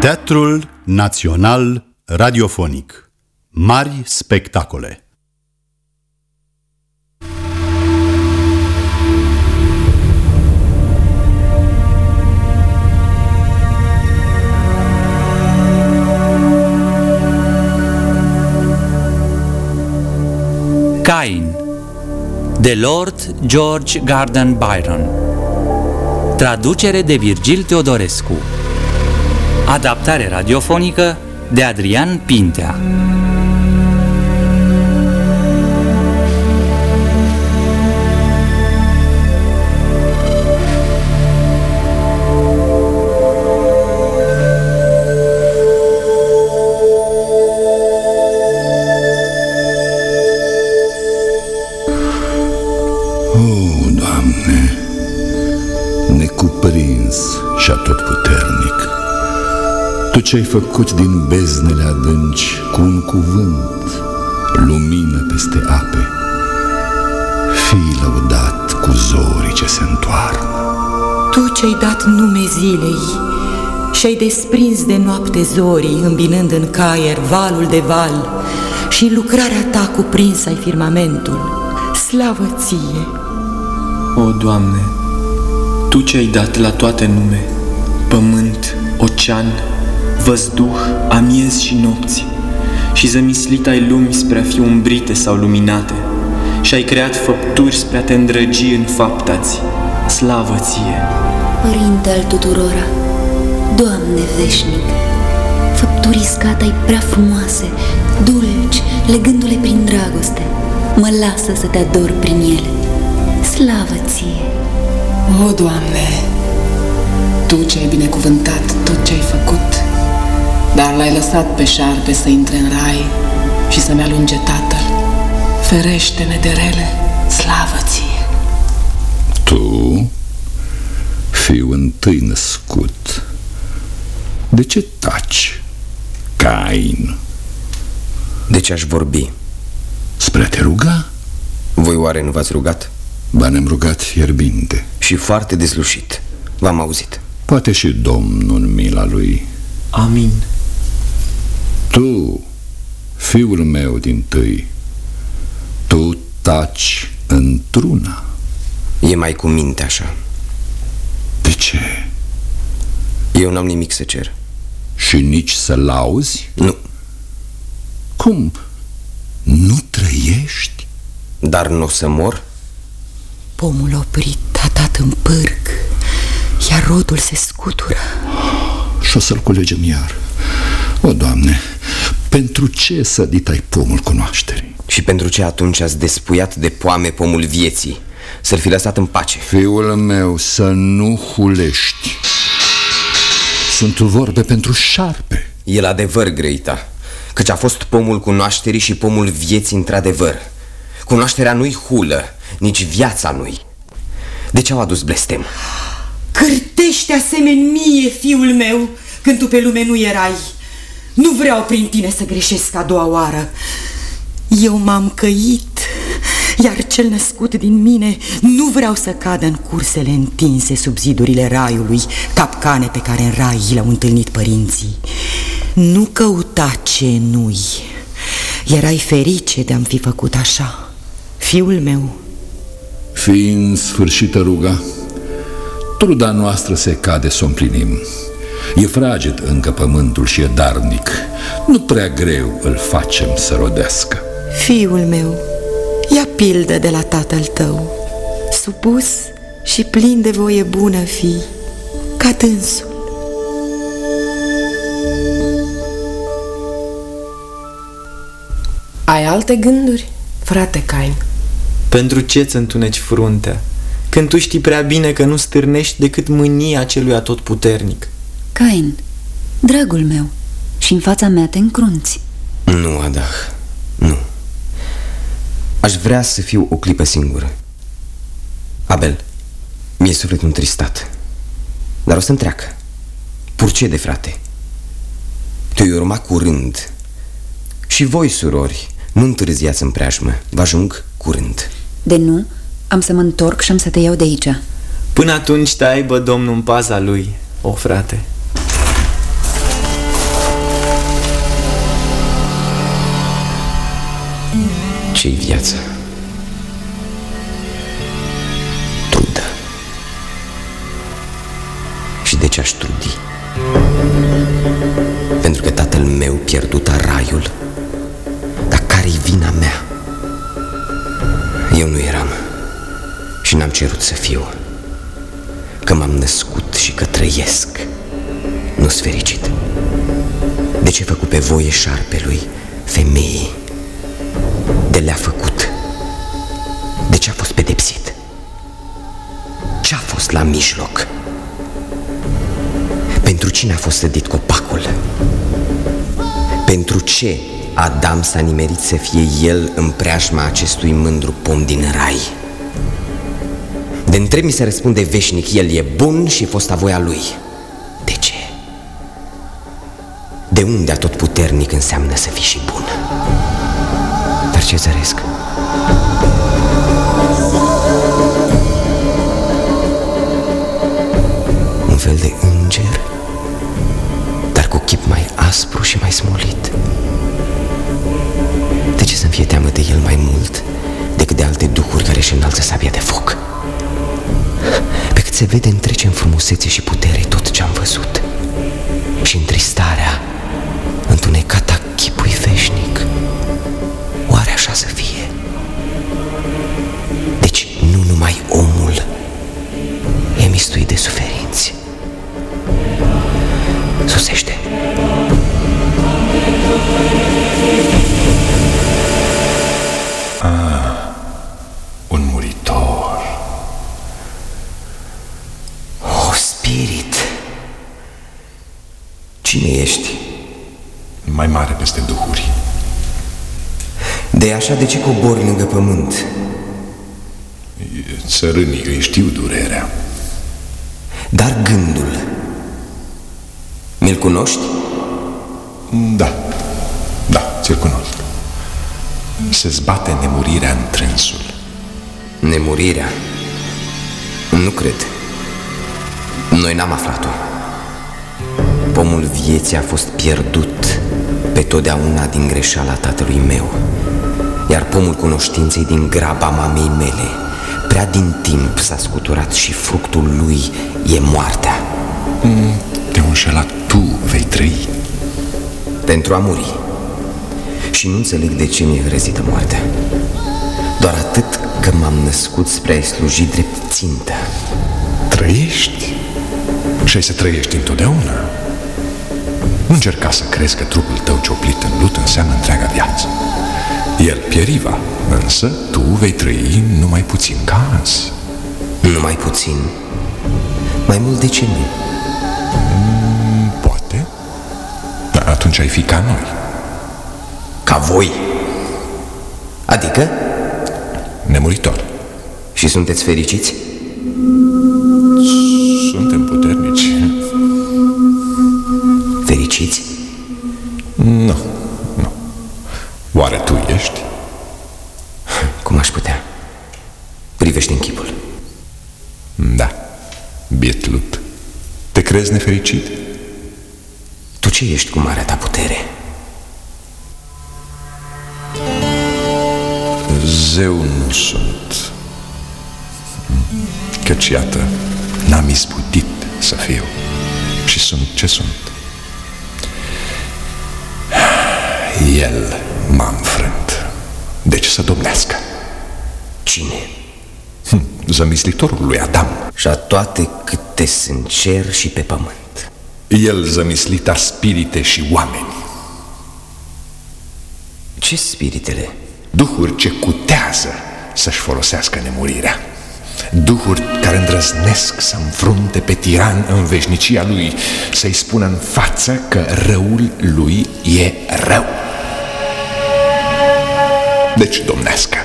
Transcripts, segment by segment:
Teatrul Național Radiofonic. Mari spectacole. Cain de Lord George Gordon Byron Traducere de Virgil Teodorescu. Adaptare radiofonică de Adrian Pintea necuprins și atotputernic, Tu ce-ai făcut din beznele adânci cu un cuvânt, lumină peste ape, fii lăudat cu zorii ce se întoarnă. Tu ce-ai dat nume zilei și-ai desprins de noapte zorii, îmbinând în caier valul de val și lucrarea ta cuprins ai firmamentul. Slavă ție! O, Doamne, Tu ce-ai dat la toate nume, pământ, ocean, văzduh, amiez și nopți, și zămislit ai lumii spre a fi umbrite sau luminate, și ai creat făpturi spre a te îndrăgi în faptați. Slavă ție! Părinte al tuturora, Doamne veșnic, făpturii scata-i prea frumoase, dulci, legându-le prin dragoste, mă lasă să te ador prin ele. Slavă ție! O, Doamne, Tu ce ai binecuvântat tot ce ai făcut, dar l-ai lăsat pe șarpe să intre în rai și să-mi alunge tatăl. Ferește-ne de rele, slavă ție! Tu, fiu întâi născut, de ce taci, Cain, De ce aș vorbi? spre a te ruga? Voi oare nu v-ați rugat? Ba ne-am rugat fierbinte. Și foarte deslușit. V-am auzit. Poate și Domnul în mila lui. Amin. Tu, fiul meu din tâi, tu taci într-una. E mai cu minte așa. De ce? Eu n-am nimic să cer. Și nici să lauzi? Nu, Cum? Nu trăiești? dar nu o să mor? Pomul oprit a dat în pârg, iar rodul se scutură. Și o să-l culegem iar. O, Doamne, pentru ce sădit ai pomul cunoașterii? Și pentru ce atunci ați despuiat de poame pomul vieții? Să-l fi lăsat în pace. Fiul meu, să nu hulești. Sunt vorbe pentru șarpe. El adevăr, Greita, căci a fost pomul cunoașterii și pomul vieții într-adevăr. Cunoașterea nu-i hulă, nici viața nu-i. De ce au adus blestem? Cârtește asemeni mie, fiul meu, când tu pe lume nu erai. Nu vreau prin tine să greșesc a doua oară. Eu m-am căit, iar cel născut din mine nu vreau să cadă în cursele întinse sub zidurile raiului, capcane pe care în rai le-au întâlnit părinții. Nu căuta ce nu-i. Erai ferice de-am fi făcut așa. Fiul meu, Fiind sfârșită ruga, truda noastră se cade să o împlinim. E fraged încă pământul și e darnic. Nu prea greu îl facem să rodească. Fiul meu, ia pildă de la tatăl tău, supus și plin de voie bună fi, ca dânsul. Ai alte gânduri, frate Cain? Pentru ce ți întuneci fruntea? Când tu știi prea bine că nu stârnești decât mânia celui atotputernic. Cain, dragul meu, și în fața mea te încrunți. Nu, Adah, nu. Aș vrea să fiu o clipă singură. Abel, mi-e sufletul întristat. Dar o să întreacă. Purcede, frate. Te-ai urma curând. Și voi, surori, nu întârziați în preajmă. Vă ajung curând. De nu, am să mă întorc și am să te iau de aici. Până atunci te aibă Domnul în paza lui, o frate. Ce-i viața? Trudă. Și de ce aș trudi? Pentru că tatăl meu pierduta raiul? Dar care-i vina mea? Eu nu eram și n-am cerut să fiu. Că m-am născut și că trăiesc. Nu-s fericit. De ce făcut pe voie șarpelui, femeii? De le-a făcut. De ce a fost pedepsit? Ce a fost la mijloc? Pentru cine a fost sădit copacul? Pentru ce Adam s-a nimerit să fie el în preajma acestui mândru pom din rai? De întreb mi se răspunde veșnic, el e bun și fosta voia lui. De ce? De unde tot puternic înseamnă să fii și bun? Dar ce zăresc? Un fel de înger, dar cu chip mai aspru și mai smolit. De ce să-mi fie teamă de el mai mult decât de alte duhuri care își înalță sabia de foc? Pe cât se vede întrece în frumusețe și putere tot ce am văzut Și în tristarea întunecata chipui veșnic Oare așa să fie? Deci nu numai omul e mistuit de suferinți Sosește Un Cine ești? Mai mare peste duhuri. De așa de ce cobori lângă pământ? Țărânii îi știu durerea. Dar gândul Mi-l cunoști? Da, da, ți-l cunosc. Se zbate nemurirea în trânsul. Nemurirea? Nu cred. Noi n-am aflat-o. Pomul vieții a fost pierdut pe totdeauna din greșeala tatălui meu, iar pomul cunoștinței din graba mamei mele. Prea din timp s-a scuturat și fructul lui e moartea. Te înșelat tu vei trăi. Pentru a muri. Și nu înțeleg de ce mi-e hrezită moartea. Doar atât că m-am născut spre a-i sluji drept țintă. Trăiești și ai să trăiești întotdeauna. Nu încerca să crezi că trupul tău cioplit în lut înseamnă întreaga viață. El pieriva, însă tu vei trăi numai puțin ca azi. Numai puțin. Mai mult de ce nu? Poate, dar atunci ai fi ca noi. Ca voi. Adică? Nemuritor. Și sunteți fericiți? Zeu nu sunt. Căci iată, n-am izbutit să fiu și sunt ce sunt. El m-a înfrânt. Deci să domnească. Cine? Hm, Zămislitorul lui Adam. Și a toate câte sunt cer și pe pământ. El zămislita spirite și oameni. Ce spiritele? Duhuri ce cutează să-și folosească nemurirea. Duhuri care îndrăznesc să înfrunte pe tiran în veșnicia lui, să-i spună în față că răul lui e rău. Deci domnească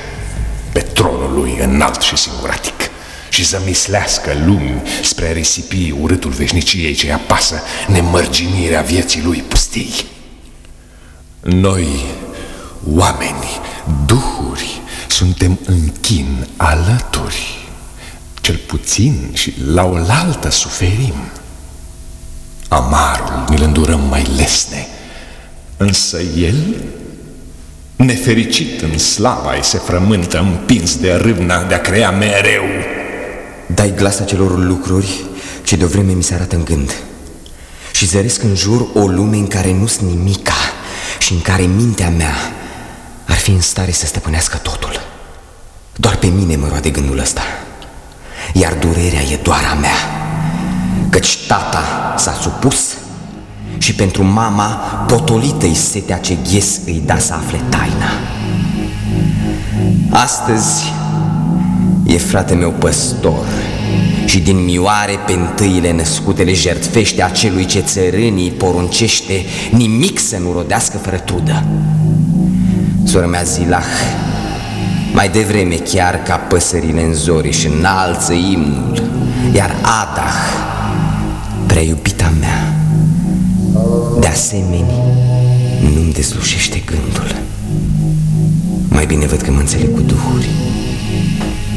pe tronul lui înalt și singuratic și să mislească lumi spre a risipi urâtul veșniciei ce apasă nemărginirea vieții lui pustii. Noi, oameni, duhuri, suntem în chin alături. cel puțin și la oaltă suferim. Amarul ne-l îndurăm mai lesne, însă el, nefericit în slava se frământă împins de râvna de a crea mereu. Dai glas acelor lucruri ce de o vreme mi se arată în gând și zăresc în jur o lume în care nu sunt nimica și în care mintea mea ar fi în stare să stăpânească totul. Doar pe mine mă roade gândul ăsta, iar durerea e doar a mea, căci tata s-a supus și pentru mama potolită-i setea ce ghes îi da să afle taina. Astăzi e frate meu păstor și din mioare pe întâile născute le jertfește acelui ce țărânii poruncește nimic să nu rodească fără trudă. Sora mea Zilah, mai devreme chiar ca păsările în zori și înalță imnul, iar Adah, prea iubita mea, de asemenea, nu-mi deslușește gândul. Mai bine văd că mă înțeleg cu duhuri.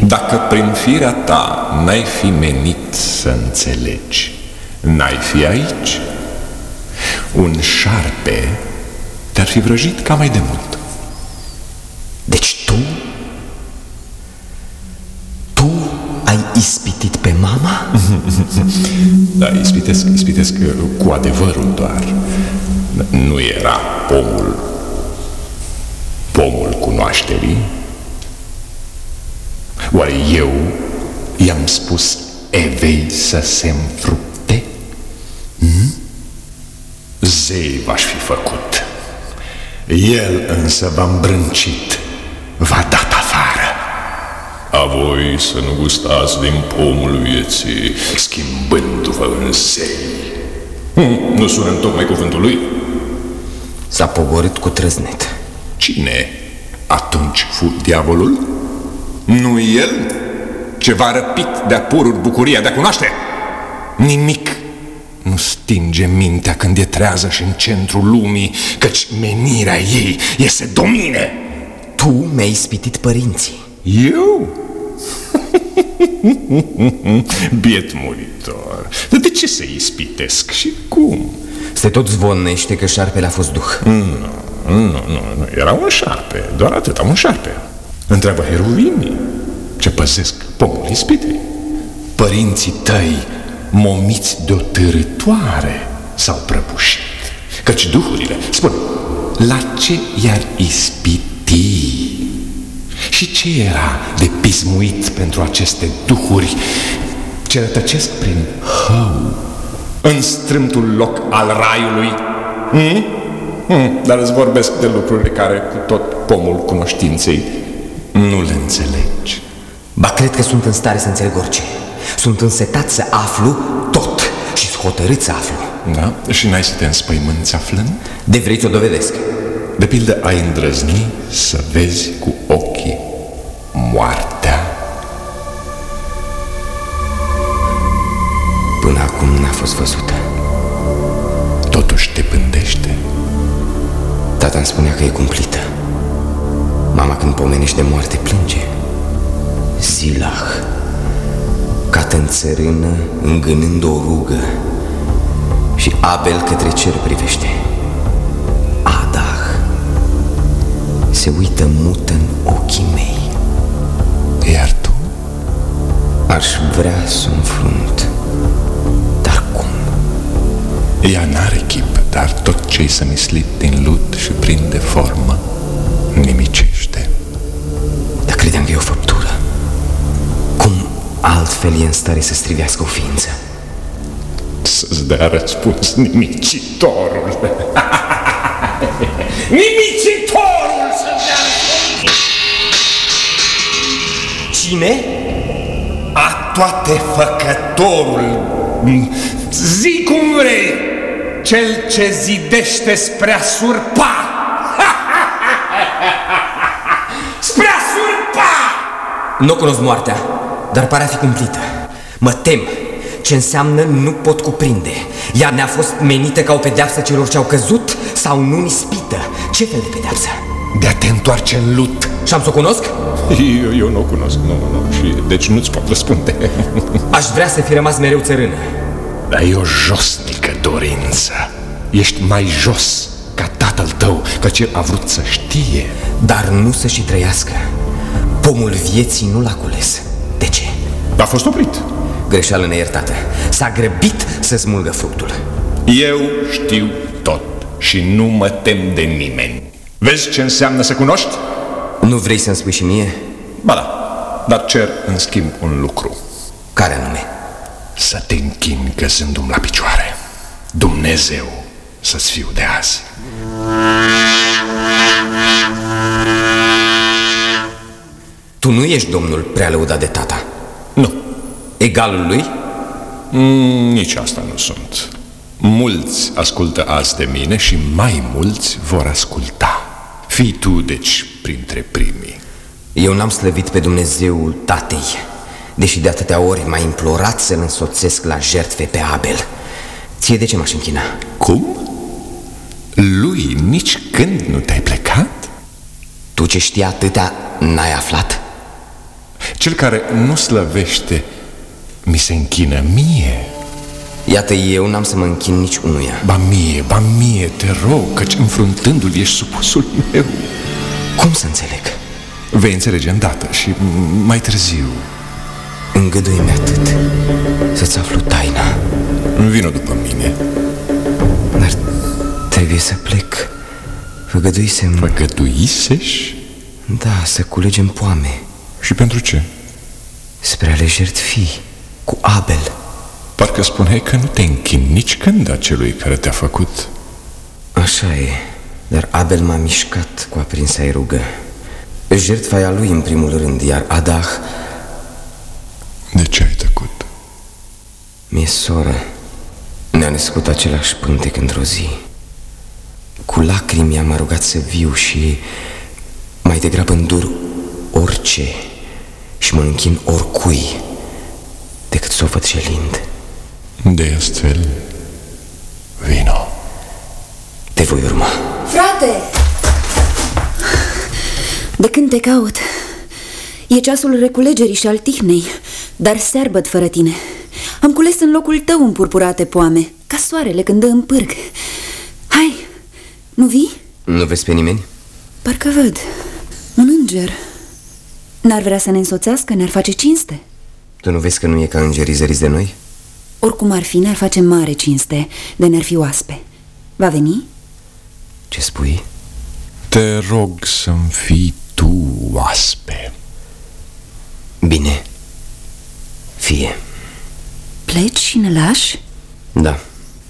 Dacă prin firea ta n-ai fi menit să înțelegi, n-ai fi aici, un șarpe te-ar fi vrăjit ca mai de mult. Ispitit pe mama? da, ispitesc, ispitesc cu adevărul doar. Nu era pomul, pomul cunoașterii, Oare eu i-am spus Evei să se înfrupte? Hmm? Zei v-aș fi făcut. El însă v-a îmbrâncit, v-a dat afară. A voi să nu gustați din pomul vieții, schimbându-vă în zei. Hmm, nu sună tocmai cuvântul lui? S-a pogorât cu trăznet. Cine atunci fu diavolul? Nu el ce v-a răpit de-a pururi bucuria de a cunoaște? Nimic nu stinge mintea când e trează și în centrul lumii, căci menirea ei e să domine. Tu mi-ai ispitit părinții. Eu? Biet muritor, de ce să ispitesc și cum? Se tot zvonește că șarpele a fost duh. Nu, nu, nu, nu, era un șarpe, doar atât, un șarpe. Întreabă heruvimii ce păzesc pomul ispitei. Părinții tăi, momiți de o târătoare, s-au prăbușit. Căci duhurile, spun, la ce i-ar ispiti? Și ce era de pismuit pentru aceste duhuri ce rătăcesc prin hău în strâmtul loc al raiului? Hmm? Hmm, dar îți vorbesc de lucruri care cu tot pomul cunoștinței nu le înțelegi. Ba, cred că sunt în stare să înțeleg orice. Sunt însetat să aflu tot și hotărât să aflu. Da? Și n-ai să te înspăimânți aflând? De vrei să o dovedesc. De pildă, ai îndrăzni să vezi cu ochii moartea? Până acum n-a fost văzută. Totuși te pândește? Tata îmi spunea că e cumplită. Mama când pomenește de moarte plânge. Zilah, cată în țărână, îngânând o rugă, și Abel către cer privește. Adah se uită mută în ochii mei. Iar tu? Aș vrea să înfrunt, dar cum? Ea n-are chip, dar tot ce-i să mislit din lut și prinde formă, nimicește. Dar credeam că e o făptură. Cum altfel e în stare să strivească o ființă? Să-ți dea răspuns nimicitorul. nimicitorul să-ți dea răspuns! Cine? A toate făcătorul. Zi cum vrei, cel ce zidește spre a surpa. spre a surpa! Nu cunosc moartea, dar pare a fi cumplită. Mă tem. Ce înseamnă nu pot cuprinde. Ea ne-a fost menită ca o pedeapsă celor ce au căzut sau nu ispită? Ce fel de pedeapsă? de a te întoarce în lut. Și am să o cunosc? Eu, eu nu o cunosc, nu, nu, și deci nu-ți pot răspunde. Aș vrea să fi rămas mereu țărână. Dar e o josnică dorință. Ești mai jos ca tatăl tău, căci el a vrut să știe. Dar nu să și trăiască. Pomul vieții nu l-a cules. De ce? A fost oprit. Greșeală neiertată. S-a grăbit să smulgă fructul. Eu știu tot și nu mă tem de nimeni. Vezi ce înseamnă să cunoști? Nu vrei să-mi spui și mie? Ba da, dar cer în schimb un lucru. Care anume? Să te închini căzându-mi la picioare. Dumnezeu să-ți fiu de azi. Tu nu ești domnul prea lăudat de tata. Nu, Egalul lui? mm, nici asta nu sunt. Mulți ascultă azi de mine și mai mulți vor asculta. Fii tu, deci, printre primii. Eu n-am slăvit pe Dumnezeul tatei, deși de atâtea ori m-a implorat să-l însoțesc la jertfe pe Abel. Ție de ce m-aș închina? Cum? Lui nici când nu te-ai plecat? Tu ce știi atâtea n-ai aflat? Cel care nu slăvește mi se închină mie. Iată, eu n-am să mă închin nici unuia. Ba mie, ba mie, te rog, căci înfruntându-l ești supusul meu. Cum să înțeleg? Vei înțelege îndată și m- mai târziu. Îngădui-mi atât să-ți aflu taina. Vină după mine. Dar trebuie să plec. Făgăduisem... Făgăduisești? Da, să culegem poame Și pentru ce? spre a le jertfi cu Abel. Parcă spuneai că nu te închini nici când acelui care te-a făcut. Așa e, dar Abel m-a mișcat cu aprinsa rugă. Jertfa e a lui în primul rând, iar Adah De ce ai tăcut? mi-e soră. Ne-a născut același pântec într-o zi. Cu lacrimi am rugat să viu și mai degrabă îndur orice și mă închin oricui decât să o văd gelind. De astfel, vino. Te voi urma. Frate! De când te caut? E ceasul reculegerii și al tihnei, dar searbăd fără tine. Am cules în locul tău împurpurate poame, ca soarele când dă în pârg. Hai, nu vii? Nu vezi pe nimeni? Parcă văd. Un înger. N-ar vrea să ne însoțească, ne-ar face cinste. Tu nu vezi că nu e ca îngerii zăriți de noi? Oricum ar fi, ne-ar face mare cinste de ne-ar fi oaspe. Va veni? Ce spui? Te rog să-mi fii tu oaspe. Bine. Fie. Pleci și ne lași? Da.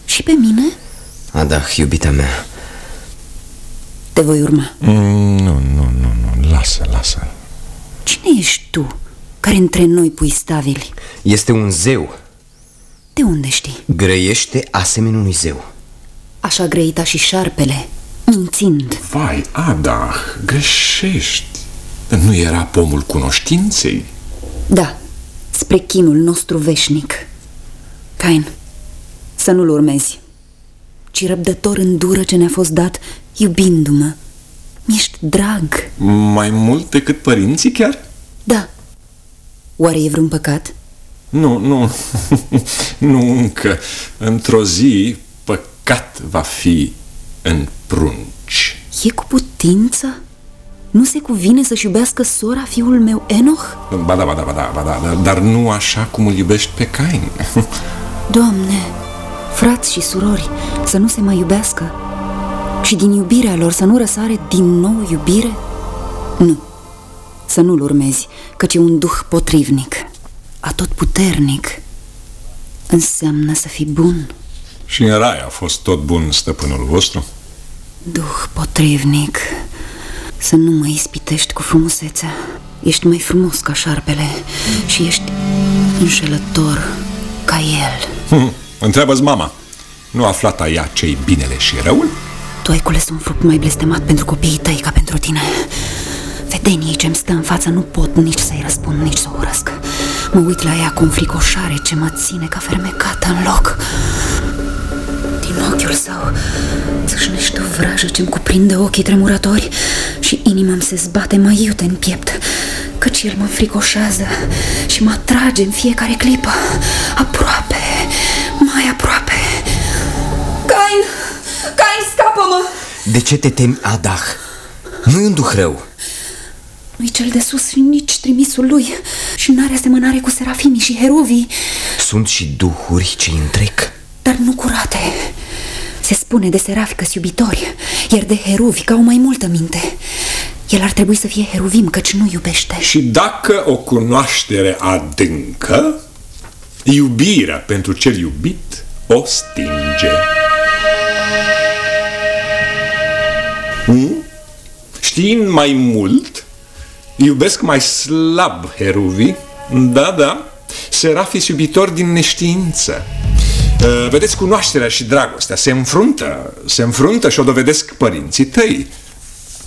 Și pe mine? Adah, iubita mea. Te voi urma. Mm, nu, nu, nu, nu, lasă, lasă. Cine ești tu care între noi pui stavili? Este un zeu. De unde știi? Grăiește asemenea unui zeu. Așa grăita și șarpele, mințind. Vai, Adah, greșești. Nu era pomul cunoștinței? Da, spre chinul nostru veșnic. Cain, să nu-l urmezi, ci răbdător îndură ce ne-a fost dat, iubindu-mă. Mi-ești drag. Mai mult decât părinții chiar? Da. Oare e vreun păcat? Nu, nu, nu încă. Într-o zi, păcat va fi în prunci. E cu putință? Nu se cuvine să-și iubească sora fiul meu Enoch? Ba da, ba da, ba da, ba da, dar, dar nu așa cum îl iubești pe Cain. Doamne, frați și surori, să nu se mai iubească și din iubirea lor să nu răsare din nou iubire? Nu, să nu-l urmezi, căci e un duh potrivnic, atotputernic. Înseamnă să fii bun, Și în rai a fost tot bun stăpânul vostru? duh potrivnic. Să nu mă ispitești cu frumusețea. Ești mai frumos ca șarpele și ești înșelător ca el. Hm, Întreabă-ți mama. Nu a aflat a ea ce-i binele și răul? Tu ai cules un fruct mai blestemat pentru copiii tăi ca pentru tine. Vedeniei ce-mi stă în față nu pot nici să-i răspund, nici să o urăsc. Mă uit la ea cu înfricoșare ce mă ține ca fermecată în loc. Din ochi ochiul său. Țâșnește o vrajă ce-mi cuprinde ochii tremurători și inima mi se zbate mai iute în piept, căci el mă fricoșează și mă atrage în fiecare clipă. Aproape, mai aproape. Cain! Cain, scapă-mă! De ce te temi, Adah? Nu-i un duh rău. Nu-i cel de sus și nici trimisul lui și n-are asemănare cu serafimii și heruvii, Sunt și duhuri ce întrec. dar nu curate. Se spune de serafi că iubitori, iar de heruvi că au mai multă minte. El ar trebui să fie heruvim, căci nu iubește. Și dacă o cunoaștere adâncă, iubirea pentru cel iubit o stinge. Hmm? Știind mai mult, iubesc mai slab heruvii, da, da, serafii iubitori din neștiință. Uh, Vedeți, cunoașterea și dragostea se înfruntă, se înfruntă și o dovedesc părinții tăi,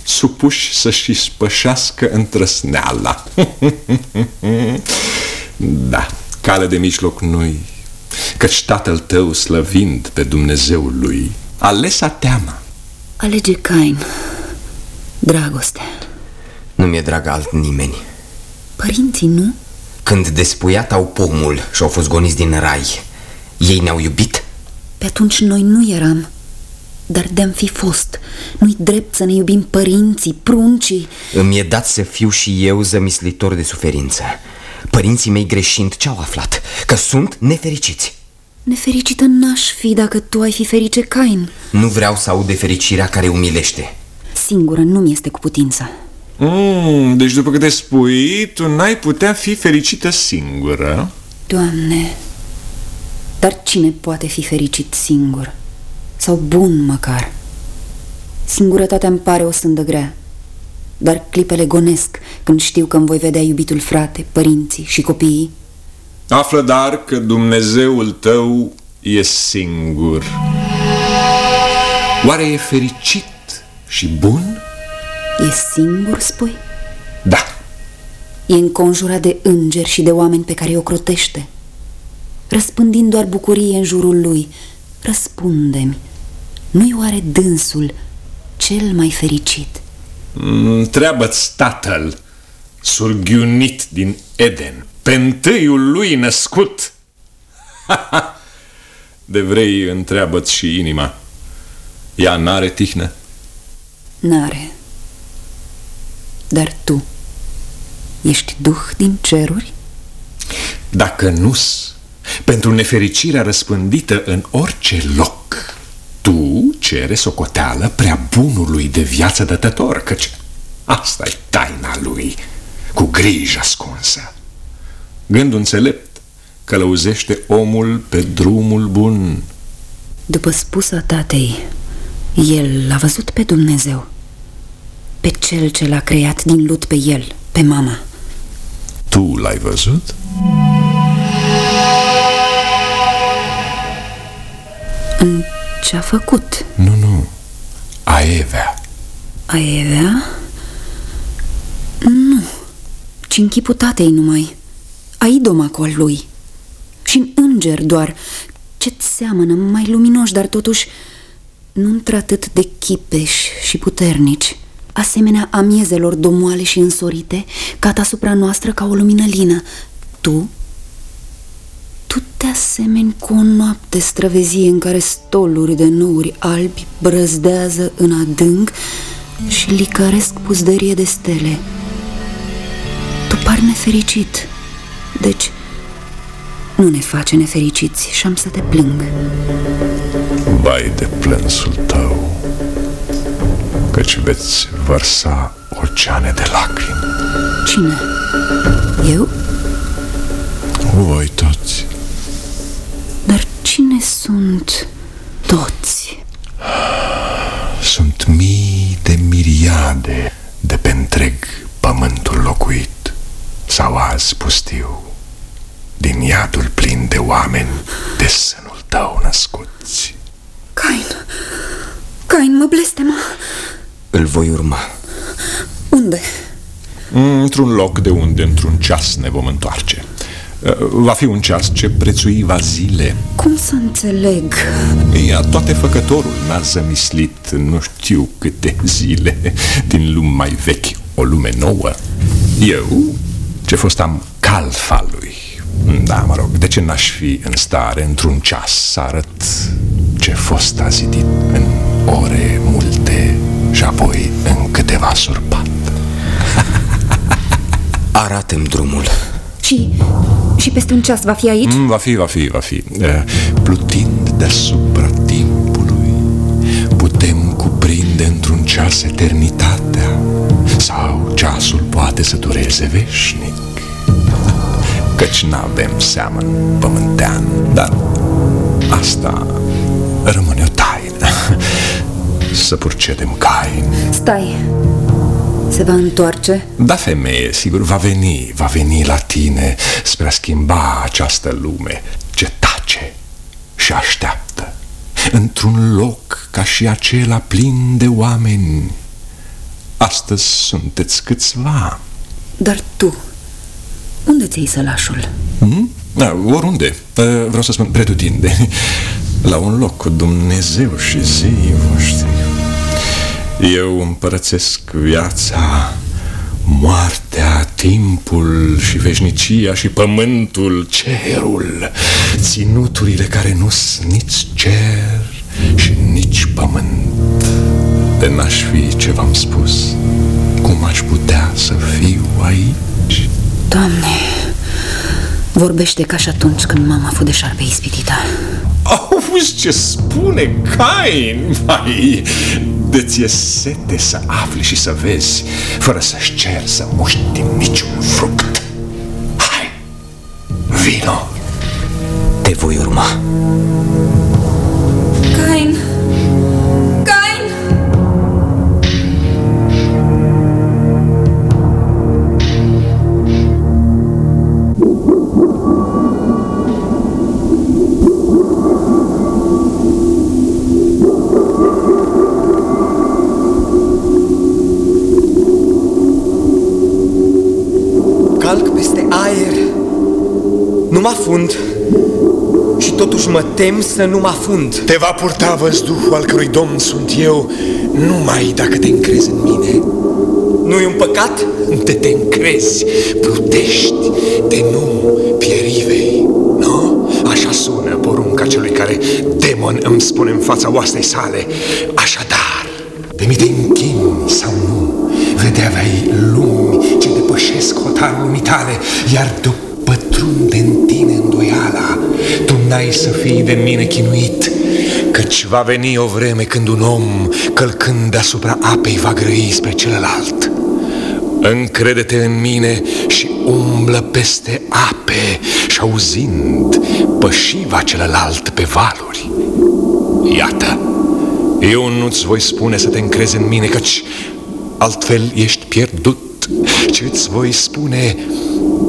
supuși să-și spășească întrăsneala. da, cale de mijloc nu-i, căci tatăl tău, slăvind pe Dumnezeul lui, alesa teama. Alege Cain. Dragoste. Nu mi-e drag alt nimeni. Părinții, nu? Când despuiat au pomul și au fost goniți din rai, ei ne-au iubit? Pe atunci noi nu eram. Dar de-am fi fost, nu-i drept să ne iubim părinții, pruncii. Îmi e dat să fiu și eu zămislitor de suferință. Părinții mei greșind ce-au aflat? Că sunt nefericiți. Nefericită n-aș fi dacă tu ai fi ferice Cain. Nu vreau să aud de fericirea care umilește. Singură nu-mi este cu putință. Mm, deci după câte spui, tu n-ai putea fi fericită singură. Doamne, dar cine poate fi fericit singur? Sau bun măcar? Singurătatea îmi pare o sândă grea, dar clipele gonesc când știu că îmi voi vedea iubitul frate, părinții și copiii. Află dar că Dumnezeul tău e singur. Oare e fericit și bun? E singur, spui? Da. E înconjurat de îngeri și de oameni pe care îi ocrotește. Răspândind doar bucurie în jurul lui, răspunde-mi, nu-i oare dânsul cel mai fericit? Întreabă-ți tatăl, surghiunit din Eden, pe întâiul lui născut. De vrei, întreabă-ți și inima. Ea n-are tihnă? N-are. Dar tu ești duh din ceruri? Dacă nu-s, pentru nefericirea răspândită în orice loc, tu cere socoteală prea bunului de viață dătător, căci asta e taina lui, cu grijă ascunsă. Gândul înțelept călăuzește omul pe drumul bun. După spusa tatei, el l-a văzut pe Dumnezeu, pe cel ce l-a creat din lut pe el, pe mama. Tu l-ai văzut? În ce a făcut? Nu, nu, Aevea. Aevea? Nu, ci în chipul tatei numai, a idomacol lui. Și în înger doar, ce-ți seamănă, mai luminoși, dar totuși nu într-atât de chipeși și puternici, asemenea amiezelor domoale și însorite, cat asupra noastră ca o lumină lină. Tu tu te asemeni cu o noapte străvezie în care stoluri de nouri albi brăzdează în adânc și licăresc puzdărie de stele. Tu pari nefericit, deci nu ne face nefericiți și am să te plâng. Vai de plânsul tău, căci veți vărsa oceane de lacrimi. Cine? Eu? Voi toți. Dar cine sunt toți? Sunt mii de miriade de pe întreg pământul locuit sau azi pustiu din iadul plin de oameni de sânul tău născuți. Cain! Cain, mă blestema! Îl voi urma. Unde? Într-un loc de unde într-un ceas ne vom întoarce. Va fi un ceas ce prețuiva zile. Cum să înțeleg? Ea toate făcătorul n-a zămislit nu știu câte zile din lume mai vechi, o lume nouă. Eu, ce fost am calfa lui, da, mă rog, de ce n-aș fi în stare într-un ceas să arăt ce fost a zidit în ore multe și apoi în câteva surpat? Arată-mi drumul. Și, și peste un ceas va fi aici? Mm, va fi, va fi, va fi. Plutind deasupra timpului, putem cuprinde într-un ceas eternitatea sau ceasul poate să dureze veșnic. Căci n-avem seamăn pământean, dar asta rămâne o taină. Să purcedem cain. Stai, se va întoarce? Da, femeie, sigur, va veni, va veni la tine spre a schimba această lume ce tace și așteaptă într-un loc ca și acela plin de oameni. Astăzi sunteți câțiva. Dar tu, unde ți-ai sălașul? Hmm? Da, oriunde, vreau să spun pretutinde, la un loc cu Dumnezeu și zeii voștri. Eu împărățesc viața, moartea, timpul și veșnicia și pământul, cerul, ținuturile care nu sunt nici cer și nici pământ. De n-aș fi ce v-am spus, cum aș putea să fiu aici? Doamne, vorbește ca și atunci când mama a fost de șarpe ispitita. Auzi ce spune Cain, mai de ți-e sete să afli și să vezi Fără să-și cer să muști din niciun fruct. Hai, vino! Te voi urma afund Și totuși mă tem să nu mă afund Te va purta văzduhul al cărui domn sunt eu Numai dacă te încrezi în mine Nu-i un păcat? De te încrezi, plutești, de nu pierivei Nu? Așa sună porunca celui care demon îmi spune în fața oastei sale Așadar, de mi te închini sau nu Vedea vei lumi ce depășesc hotarul lumii tale Iar după pătrunde în tine îndoiala. Tu n-ai să fii de mine chinuit Căci va veni o vreme când un om Călcând deasupra apei va grăi spre celălalt. Încrede-te în mine și umblă peste ape Și auzind pășiva celălalt pe valuri. Iată, eu nu-ți voi spune să te încrezi în mine Căci altfel ești pierdut. Ce îți voi spune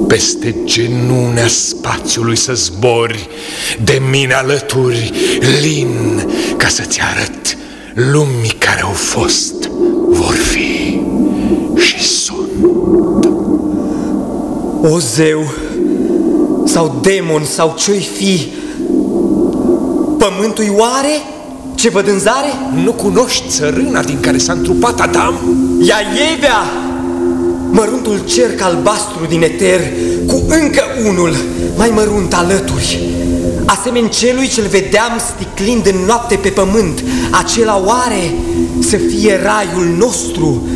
peste genunea spațiului să zbori De mine alături, lin, ca să-ți arăt lumii care au fost, vor fi și sunt O zeu Sau demon sau ce-i fi Pământul oare ce văd în zare? Nu cunoști țărâna din care s-a întrupat Adam? Ea Ievea Măruntul cerc albastru din eter Cu încă unul mai mărunt alături Asemeni celui ce-l vedeam sticlind în noapte pe pământ Acela oare să fie raiul nostru?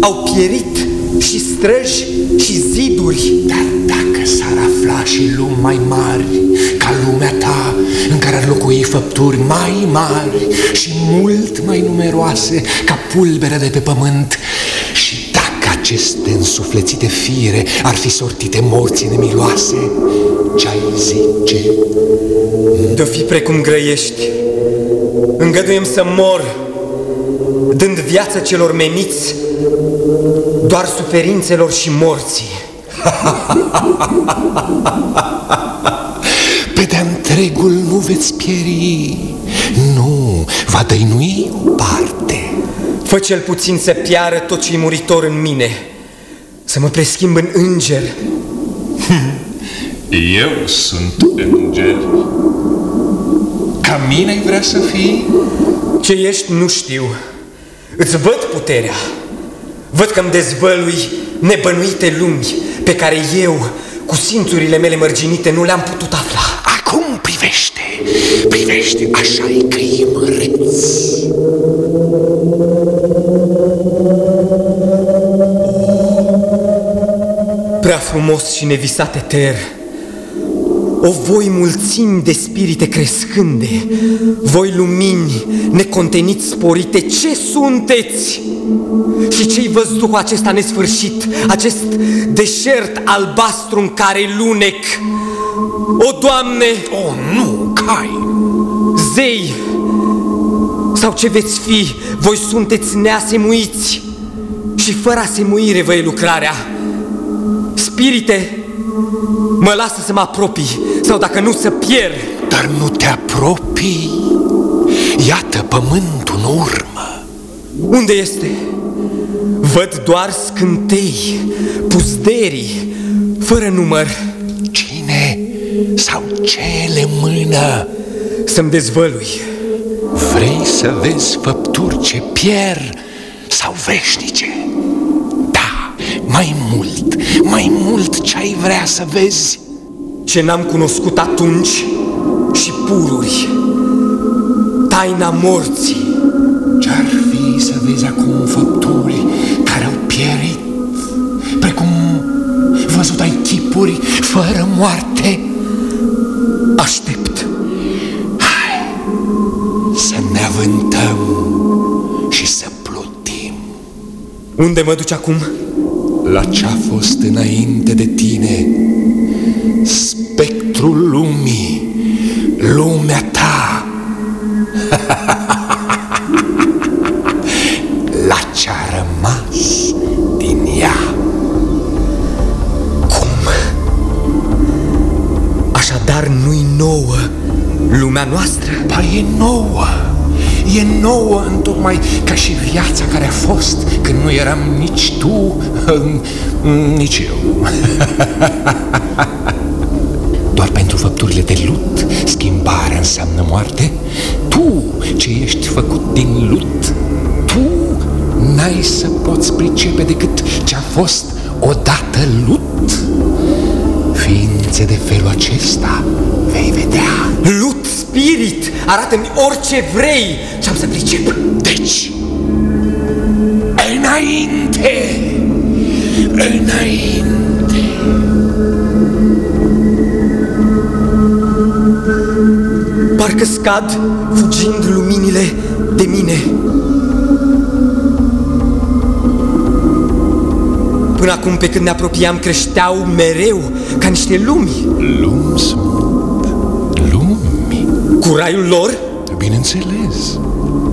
Au pierit și străji și ziduri Dar dacă s-ar afla și lumi mai mari Ca lumea ta în care ar locui făpturi mai mari Și mult mai numeroase ca pulbere de pe pământ Și dacă aceste însuflețite fire ar fi sortite morții nemiloase? Ce-ai zice? De-o fi precum grăiești Îngăduiem să mor Dând viață celor meniți Doar suferințelor și morții. Pe de întregul nu veți pieri. Nu, va dăinui o parte Fă cel puțin să piară tot ce-i muritor în mine Să mă preschimb în înger Eu sunt înger. Ca mine ai vrea să fii? Ce ești nu știu. Îți văd puterea. Văd că-mi dezvălui nebănuite lumi pe care eu, cu simțurile mele mărginite, nu le-am putut afla. Acum privește, privește, așa e că frumos și nevisat eter, o voi mulțimi de spirite crescânde, voi lumini neconteniți sporite, ce sunteți? Și ce-i văzduhul acesta nesfârșit, acest deșert albastru în care lunec? O, Doamne! O, nu, cai! Zei! Sau ce veți fi, voi sunteți neasemuiți și fără asemuire vă e lucrarea. Spirite, mă lasă să mă apropii sau dacă nu să pierd. Dar nu te apropii. Iată pământul în urmă. Unde este? Văd doar scântei, puzderii, fără număr. Cine sau ce le mână? Să-mi dezvălui. Vrei să vezi făpturi ce pierd sau veșnice? Da, mai mult, mai mult ce ai vrea să vezi? Ce n-am cunoscut atunci și pururi. Taina morții. Ce-ar fi să vezi acum făpturi care au pierit, precum văzut ai chipuri fără moarte? Aștept. Hai să ne avântăm și să plutim. Unde mă duci acum? La ce-a fost înainte de tine, spectrul lumii, lumea ta. La ce-a rămas din ea. Cum? Așadar nu-i nouă lumea noastră? Ba e nouă. E nouă întocmai ca și viața care a fost când nu eram nici tu, nici eu. Doar pentru făpturile de lut schimbarea înseamnă moarte. Tu, ce ești făcut din lut, tu n-ai să poți pricepe decât ce-a fost odată lut. Ființe de felul acesta vei vedea. Lut, spirit, arată-mi orice vrei și am să pricep. Deci, înainte, înainte. Parcă scad, fugind luminile de mine. Până acum, pe când ne apropiam, creșteau mereu ca niște lumi. Lumi sunt lumi. Cu raiul lor? Bineînțeles.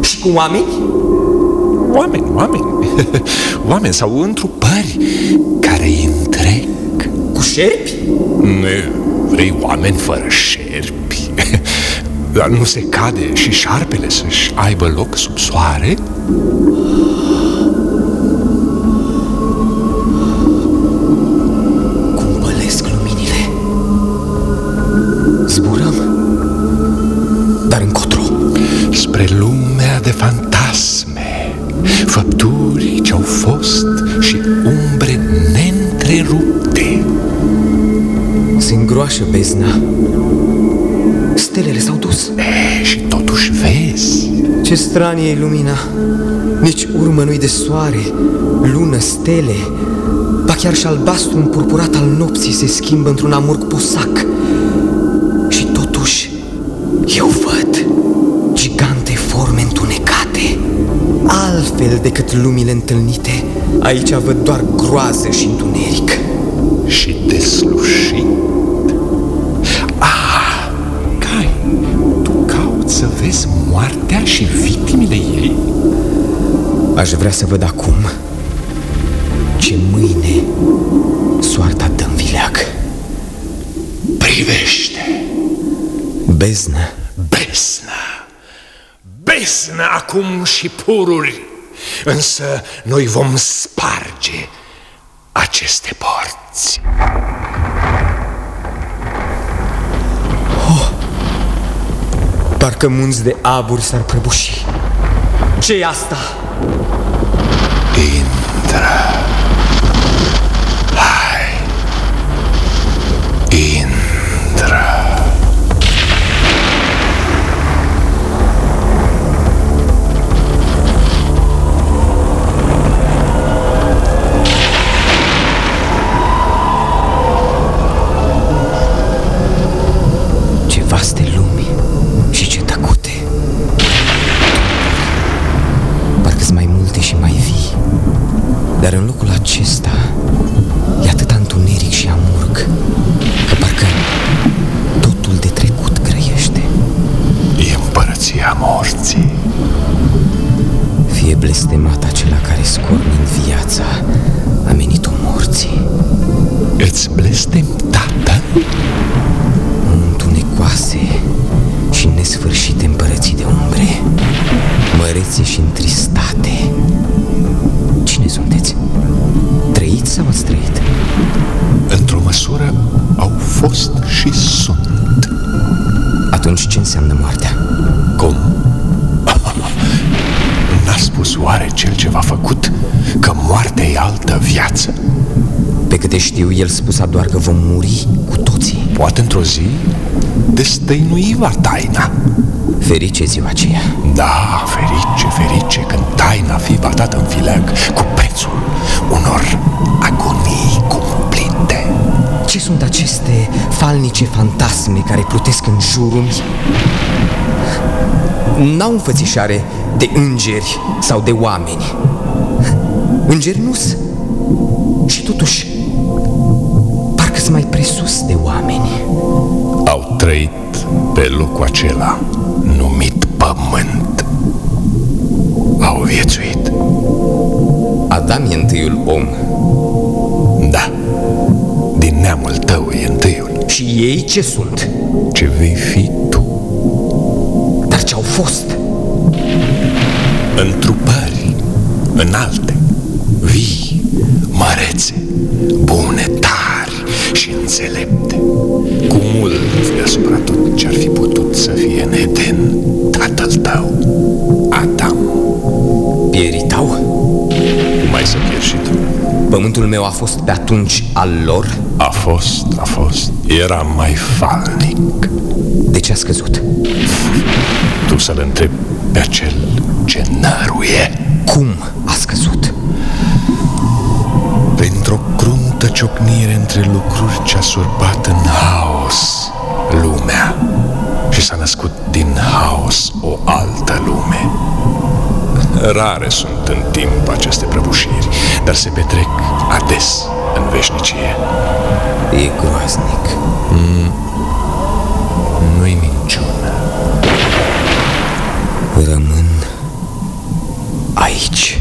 Și cu oameni? Oameni, oameni. oameni sau întrupări care îi întreg. Cu șerpi? Ne, vrei oameni fără șerpi? Dar nu se cade și șarpele să-și aibă loc sub soare? Ce stranie e lumina. Nici urmă nu-i de soare, lună, stele. Ba chiar și albastru împurpurat al nopții se schimbă într-un amurg posac. Și totuși, eu văd gigante forme întunecate. Altfel decât lumile întâlnite, aici văd doar groază și întuneric. Și deslușit. Ah, Cai, tu cauți să vezi moartea și victimele ei? Aș vrea să văd acum ce mâine soarta dă vileag. Privește! Beznă. Beznă! Beznă acum și pururi! Însă noi vom Parcă munți de aburi s-ar prăbuși. ce e asta? Intră. Fie blestemat acela care scornind viața A menit-o morții Îți blestem tatăl? Întunecoase și nesfârșite împărății de umbre Mărețe și întristate Cine sunteți? Trăiți sau ați trăit? Într-o măsură au fost și sunt. Atunci ce înseamnă moartea? Cum? N-a spus oare cel ce v-a făcut că moartea e altă viață? Pe câte știu, el spusa doar că vom muri cu toții Poate într-o zi destăinuiva taina. Ferice ziua aceea Da, ferice, ferice, când taina fi batată în fileag cu prețul unor agonii cumplite. Ce sunt aceste falnice fantasme care plutesc în jurul mi? N-au înfățișare de îngeri sau de oameni Îngeri nu Și totuși Parcă-s mai presus de oameni Au trăit pe locul acela numit pământ. Au viețuit. Adam e întâiul om Da, din neamul tău e întâiul. Și ei ce sunt? Ce vei fi tu? Dar ce-au fost? Întrupări înalte, vii, mărețe, bune, tari și înțelepte, cu mult deasupra tot ce-ar fi putut să fie în Eden, tatăl tău, Adam. Pieritau? Cum ai să pieri și tu? Pământul meu a fost pe atunci al lor? A fost, a fost. Era mai falnic. De ce a scăzut? Tu să-l întrebi pe acel ce năruie. Cum a scăzut? Printr-o cruntă ciocnire între lucruri ce a surpat în haos lumea și s-a născut din haos o altă lume. Rare sunt în timp aceste prăbușiri, dar se petrec ades în veșnicie. E groaznic Mm. Nu-i minciună. Aici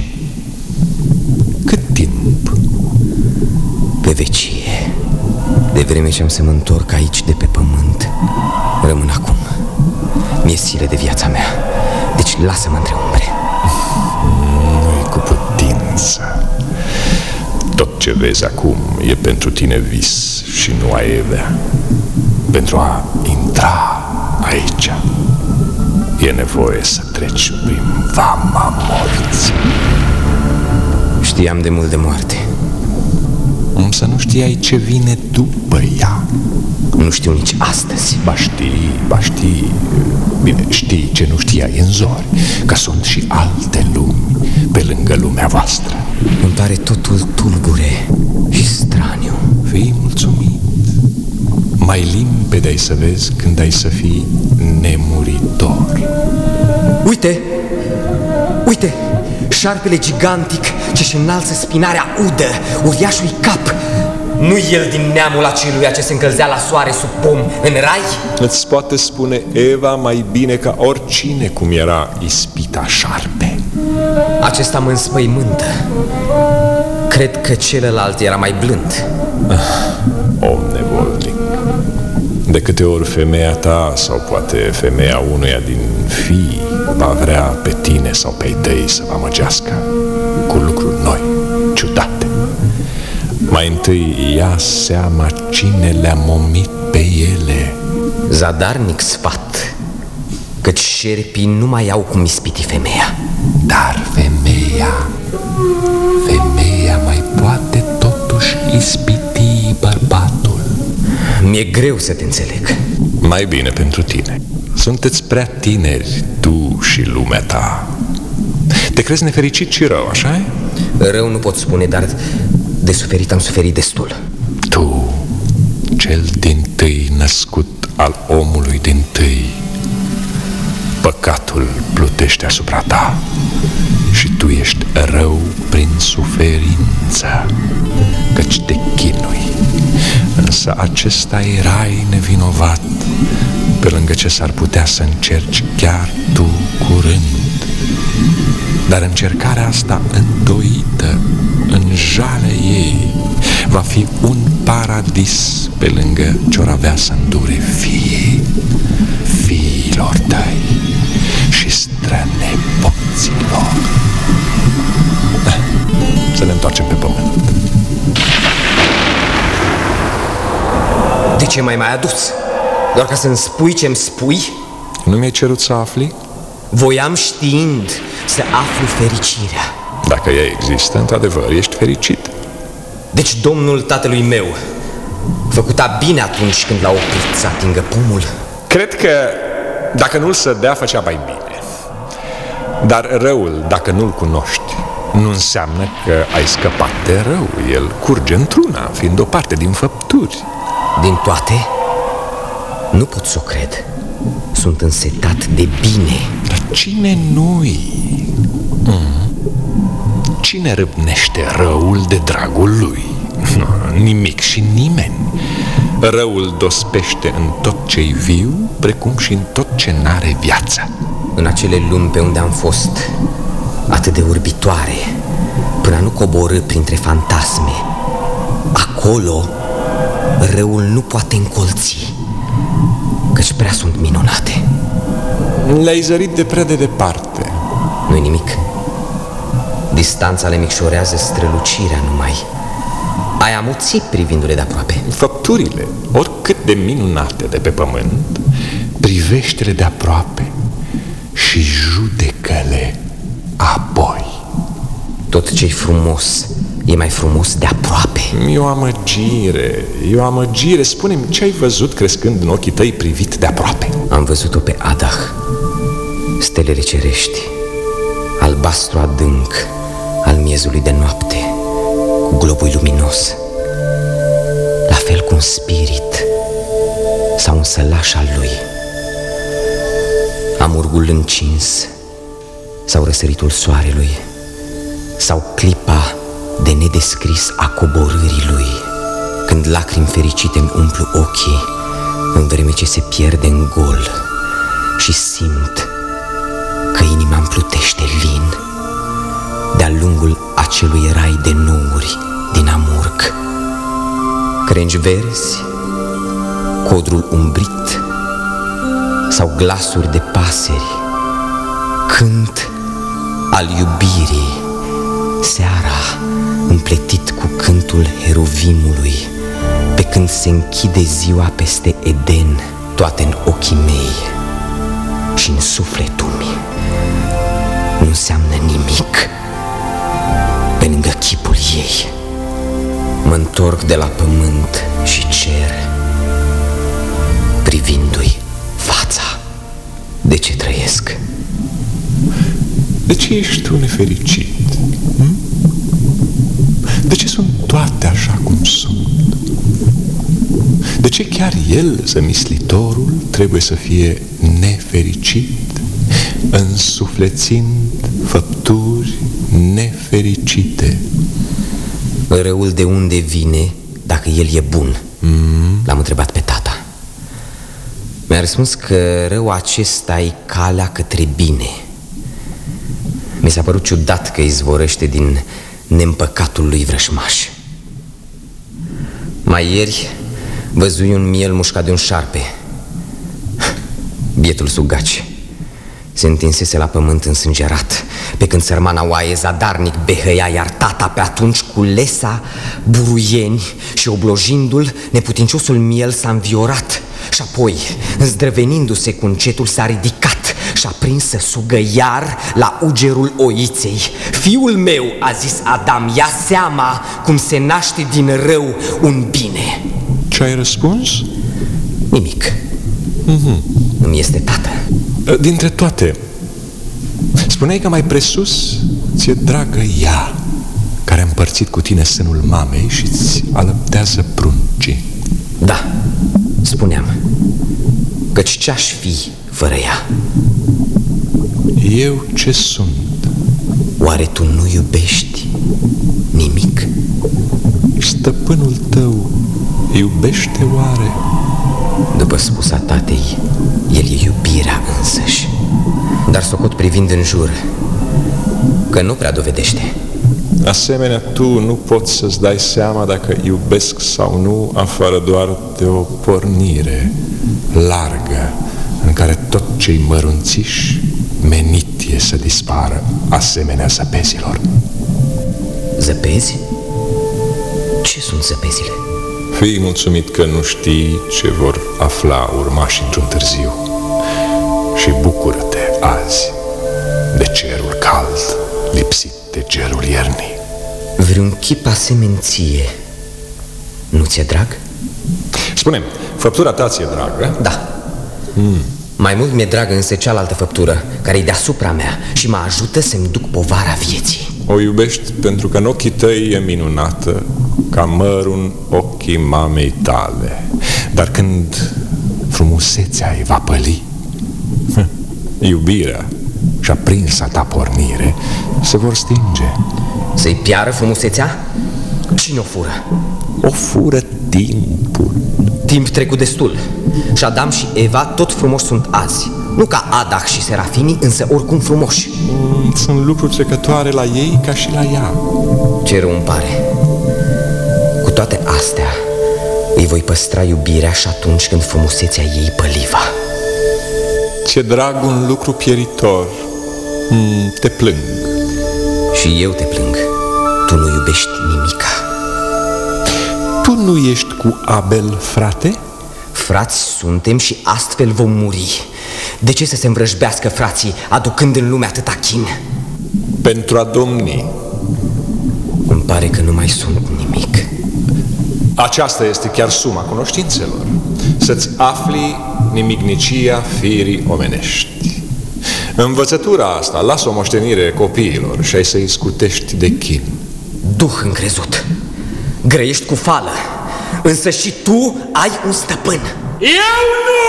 Cât timp? Pe vecie De vreme ce am să mă întorc aici de pe pământ Rămân acum Mi-e sile de viața mea Deci lasă-mă între umbre Nu-i cu putință. Tot ce vezi acum e pentru tine vis și nu ai evea. Pentru a intra aici e nevoie să treci prin vama morții. Știam de mult de moarte Însă nu știai ce vine după ea. Nu știu nici astăzi Ba știi, ba știi, bine, știi ce nu știai în zori, că sunt și alte lumi pe lângă lumea voastră. Îmi pare totul tulbure și straniu Fii mulțumit. Mai limpede ai să vezi când ai să fii nemuritor. Uite! Uite! Șarpele gigantic ce-și înalță spinarea udă, uriașului cap. nu el din neamul aceluia ce se încălzea la soare sub pom în rai? Îți poate spune Eva mai bine ca oricine cum era ispita șarpe. Acesta mă înspăimântă. Cred că celălalt era mai blând. Om nevolnic. De câte ori femeia ta sau poate femeia unuia din fii va vrea pe tine sau pe ei tăi să vă amăgească cu lucruri noi, ciudate. Mai întâi ia seama cine le-a momit pe ele. Zadarnic sfat. Căci șerpii nu mai au cum ispiti femeia Dar femeia, femeia mai poate totuși ispiti bărbatul Mi-e greu să te înțeleg. Mai bine pentru tine. Sunteți prea tineri, tu și lumea ta. Te crezi nefericit și rău, așa e? Rău nu pot spune, dar de suferit am suferit destul. Tu, cel din tâi născut al omului din tâi Păcatul plutește asupra ta Și tu ești rău prin suferință Căci te chinui Însă acesta e rai nevinovat Pe lângă ce s-ar putea să încerci chiar tu curând. Dar încercarea asta îndoită În jale ei Va fi un paradis Pe lângă ce-or avea să îndure fie Fiilor tăi Și strănepoților. Să ne întoarcem pe pământ De ce mai mai adus? Doar ca să-mi spui ce-mi spui? Nu mi-ai cerut să afli? Voiam știind să aflu fericirea Dacă ea există, într-adevăr, ești fericit Deci domnul tatălui meu Făcuta bine atunci când l-a oprit să atingă pomul Cred că dacă nu-l sădea, făcea mai bine Dar răul, dacă nu-l cunoști Nu înseamnă că ai scăpat de rău El curge într-una, fiind o parte din făpturi Din toate? Nu pot să o cred Sunt însetat de bine Dar cine nu-i? Mm. Cine râpnește răul de dragul lui? Nu, nimic și nimeni Răul dospește în tot ce-i viu Precum și în tot ce n-are viață În acele lumi pe unde am fost Atât de urbitoare Până nu coborâ printre fantasme Acolo Răul nu poate încolți Căci prea sunt minunate. Le-ai zărit de prea de departe. Nu-i nimic. Distanța le micșorează strălucirea numai. Ai amuțit privindu-le de aproape Făpturile, oricât de minunate de pe pământ Privește-le de aproape și judecă-le apoi. Tot ce-i frumos e mai frumos de aproape. E o amăgire, e o amăgire. Spune-mi ce ai văzut crescând în ochii tăi privit de aproape? Am văzut-o pe Adah Stelele cerești Albastru adânc Al miezului de noapte Cu globul luminos. La fel cu un spirit Sau un sălaș al lui. Amurgul încins Sau răsăritul soarelui Sau clipa de nedescris a coborârii lui Când lacrimi fericite îmi umplu ochii În vreme ce se pierde în gol Și simt că inima îmi plutește lin De-a lungul acelui rai de nouri din amurg Crengi verzi, codrul umbrit Sau glasuri de pasări Cânt al iubirii Seara împletit cu cântul heruvimului Pe când se închide ziua peste Eden Toate în ochii mei și în sufletul meu Nu înseamnă nimic Pe lângă chipul ei Mă întorc de la pământ și cer Privindu-i fața De ce trăiesc? De ce ești tu nefericit? Hm? De ce sunt toate așa cum sunt? De ce chiar el, zămislitorul, trebuie să fie nefericit, însuflețind făpturi nefericite? Răul de unde vine dacă el e bun? Mm. L-am întrebat pe tata. Mi-a răspuns că răul acesta e calea către bine. Mi s-a părut ciudat că izvorăște din neîmpăcatul lui vrășmaș. Mai ieri văzui un miel mușcat de un șarpe. Bietul sugaci se întinsese la pământ însângerat Pe când sărmana oaie zadarnic behăia Iar tata pe atunci cu lesa buruieni Și oblojindu-l, neputinciosul miel s-a înviorat Și apoi, îndrăvenindu-se cu încetul, s-a ridicat și-a prins să sugă iar la ugerul oiței. Fiul meu, a zis Adam, ia seama cum se naște din rău un bine. Ce ai răspuns? Nimic. Mm-hmm. Îmi este tată. Dintre toate, spuneai că mai presus ți-e dragă ea, care a împărțit cu tine sânul mamei și ți alăptează pruncii. Da, spuneam. Căci ce-aș fi fără ea? Eu ce sunt? Oare tu nu iubești nimic? Stăpânul tău iubește oare? După spusa tatei, el e iubirea însăși. Dar socot privind în jur, că nu prea dovedește. Asemenea, tu nu poți să-ți dai seama dacă iubesc sau nu, afară doar de o pornire largă, în care tot cei mărunțiși menit e să dispară, asemenea zăpezilor. Zăpezi? Ce sunt zăpezile? Fii mulțumit că nu știi ce vor afla urmașii într-un târziu și bucură-te azi de cerul cald, lipsit de gerul iernii. Vreun chip asemenție nu ți-e drag? Spune, făptura ta ți-e dragă? Da. Hmm. Mai mult mi-e dragă însă cealaltă făptură, care e deasupra mea și mă ajută să-mi duc povara vieții. O iubești pentru că în ochii tăi e minunată, ca mărul în ochii mamei tale. Dar când frumusețea îi va păli, iubirea și aprinsa ta pornire se vor stinge. Să-i piară frumusețea? Cine o fură? O fură timpul. Timp trecut destul. Și Adam și Eva tot frumoși sunt azi. Nu ca Adach și Serafini, însă oricum frumoși. Mm, sunt lucruri trecătoare la ei ca și la ea. Ce rău îmi pare. Cu toate astea, îi voi păstra iubirea și atunci când frumusețea ei păliva. Ce drag un lucru pieritor. Mm, te plâng. Și eu te plâng. Tu nu iubești nimica. Tu nu ești cu Abel, frate? Frați suntem și astfel vom muri. De ce să se învrăjbească frații, aducând în lume atâta chin? Pentru a domni. Îmi pare că nu mai sunt nimic. Aceasta este chiar suma cunoștințelor. Să-ți afli nimicnicia firii omenești. Învățătura asta lasă o moștenire copiilor și ai să-i scutești de chin. Duh încrezut, grăiești cu fală, însă și tu ai un stăpân. Eu nu!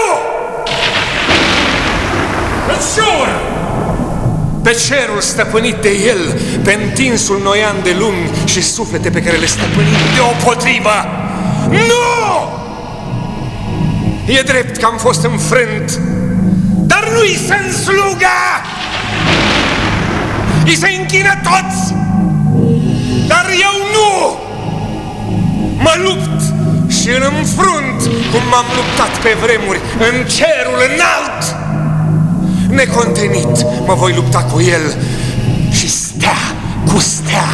Îți jur! Pe cerul stăpânit de el, pe întinsul noian de lumi și suflete pe care le stăpânim deopotrivă. Nu! E drept că am fost înfrânt, dar nu-i sunt sluga! Îi se închină toți, dar eu nu! Mă lupt și îl înfrunt cum m-am luptat pe vremuri în cerul înalt. Necontenit mă voi lupta cu el și stea cu stea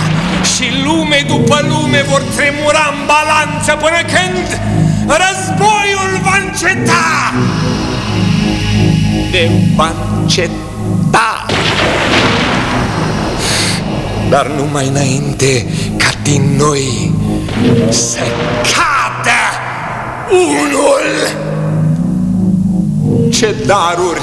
și lume după lume vor tremura în balanță până când războiul va înceta. De va înceta. Dar numai înainte ca din noi să cadă unul. Ce daruri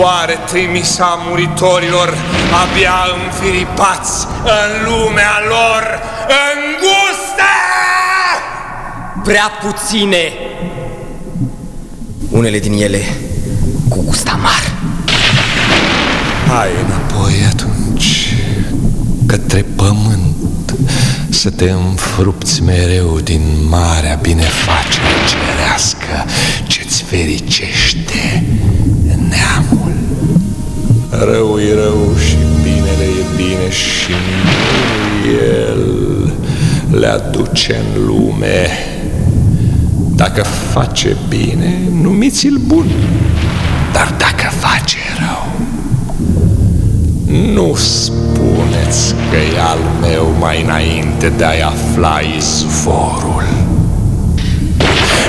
oare trimisa muritorilor abia înfiripați în lumea lor îngustă? Prea puține. Unele din ele cu gust amar. Hai înapoi atunci, către pământ, să te înfrupți mereu din marea binefacere cerească ce-ți fericește neamul. Rău e rău și binele e bine și nu el le aduce în lume. Dacă face bine, numiți-l bun, dar dacă face rău, nu spuneți că e al meu mai înainte de a-i afla izvorul.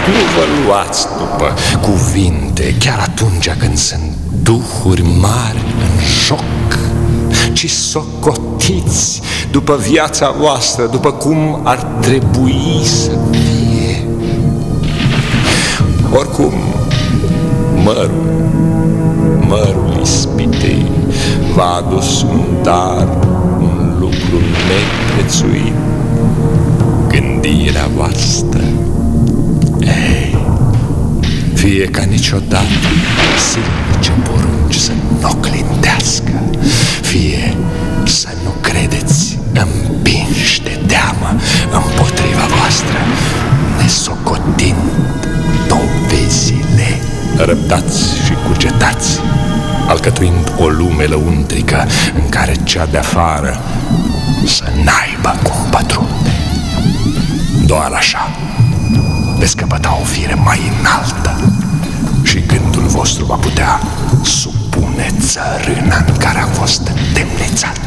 Nu vă luați după cuvinte chiar atunci când sunt duhuri mari în joc, ci socotiți după viața voastră, după cum ar trebui să fie. Oricum, mărul, mărul ispitei v-a adus un dar, un lucru neprețuit, gândirea voastră. Ei, fie ca niciodată silnice porunci să nu clintească, fie să nu credeți împinși de teamă împotriva voastră, nesocotind dovezile. Răbdați și cugetați, alcătuind o lume lăuntrică în care cea de afară să n-aibă cum pătrunde. Doar așa veți căpăta o fire mai înaltă și gândul vostru va putea supune țărâna în care a fost temnițat.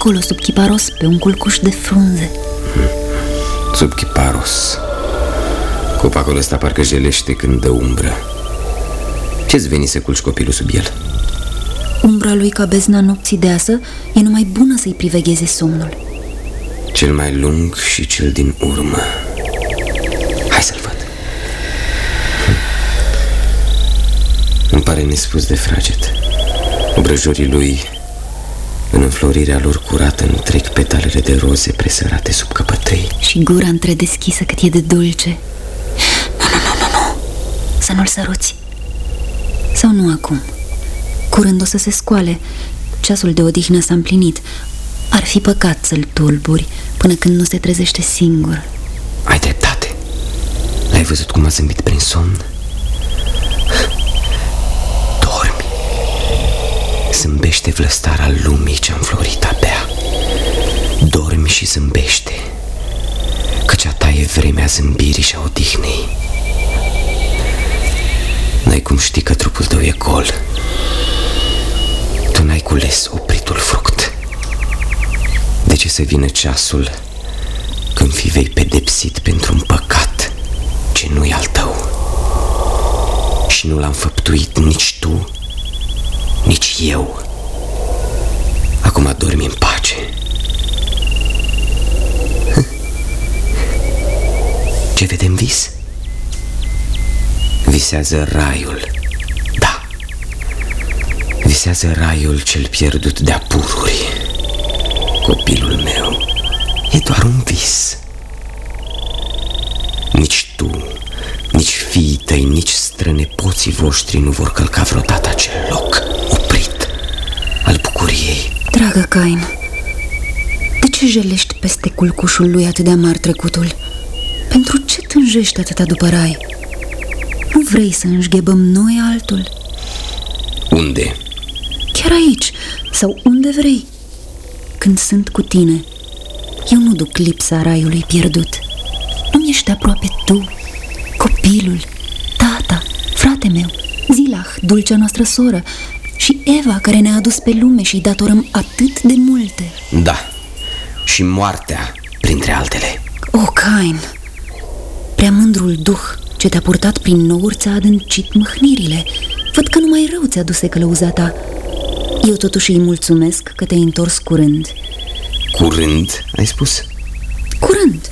Acolo, sub chiparos, pe un culcuș de frunze. Sub chiparos Copacul ăsta parcă jelește când dă umbră Ce-ți veni să culci copilul sub el? Umbra lui ca bezna nopții deasă e numai bună să-i privegheze somnul. Cel mai lung și cel din urmă Hai să-l văd Îmi pare nespus de fraged Obrăjorii lui În înflorirea lor curată Nu trec petalele de roze presărate sub căpătăi Și gura întredeschisă cât e de dulce. Nu, nu, nu, nu, nu. Să nu-l săruți. Sau nu acum. Curând o să se scoale. Ceasul de odihnă s-a împlinit. Ar fi păcat să-l tulburi până când nu se trezește singur. Ai dreptate Ai văzut cum a zâmbit prin somn? Dormi Zâmbește vlăstara lumii ce-a înflorit abia. Dormi și zâmbește Căci a ta e vremea zâmbirii și a odihnei. N-ai cum ști că trupul tău e gol. Tu n-ai cules opritul fruct. De ce să vină ceasul când fi vei pedepsit pentru un păcat ce nu-i al tău? Și nu l-am făptuit nici tu, nici eu. Acum dormi în pace. Ce vedem vis? Visează raiul. Da. Visează raiul cel pierdut de-a pururi. Copilul meu e doar un vis. Nici tu, nici fiii tăi, nici strănepoții voștri nu vor călca vreodată acel loc oprit al bucuriei. Dragă Cain, de ce jelești peste culcușul lui atât de amar trecutul? Pentru ce tânjești atâta după rai? Nu vrei să înșghebăm noi altul? Unde? Chiar aici, sau unde vrei. Când sunt cu tine, eu nu duc lipsa raiului pierdut. Nu ești aproape tu, copilul, tata, frate meu, Zilah, dulcea noastră soră, și Eva, care ne-a adus pe lume și îi datorăm atât de multe. Da, și moartea, printre altele. O, Cain, prea mândrul duh ce te-a purtat prin nouri ți-a adâncit mâhnirile. Văd că numai rău ți-a dus călăuza ta. Eu totuși îi mulțumesc că te-ai întors curând. Curând, ai spus? Curând.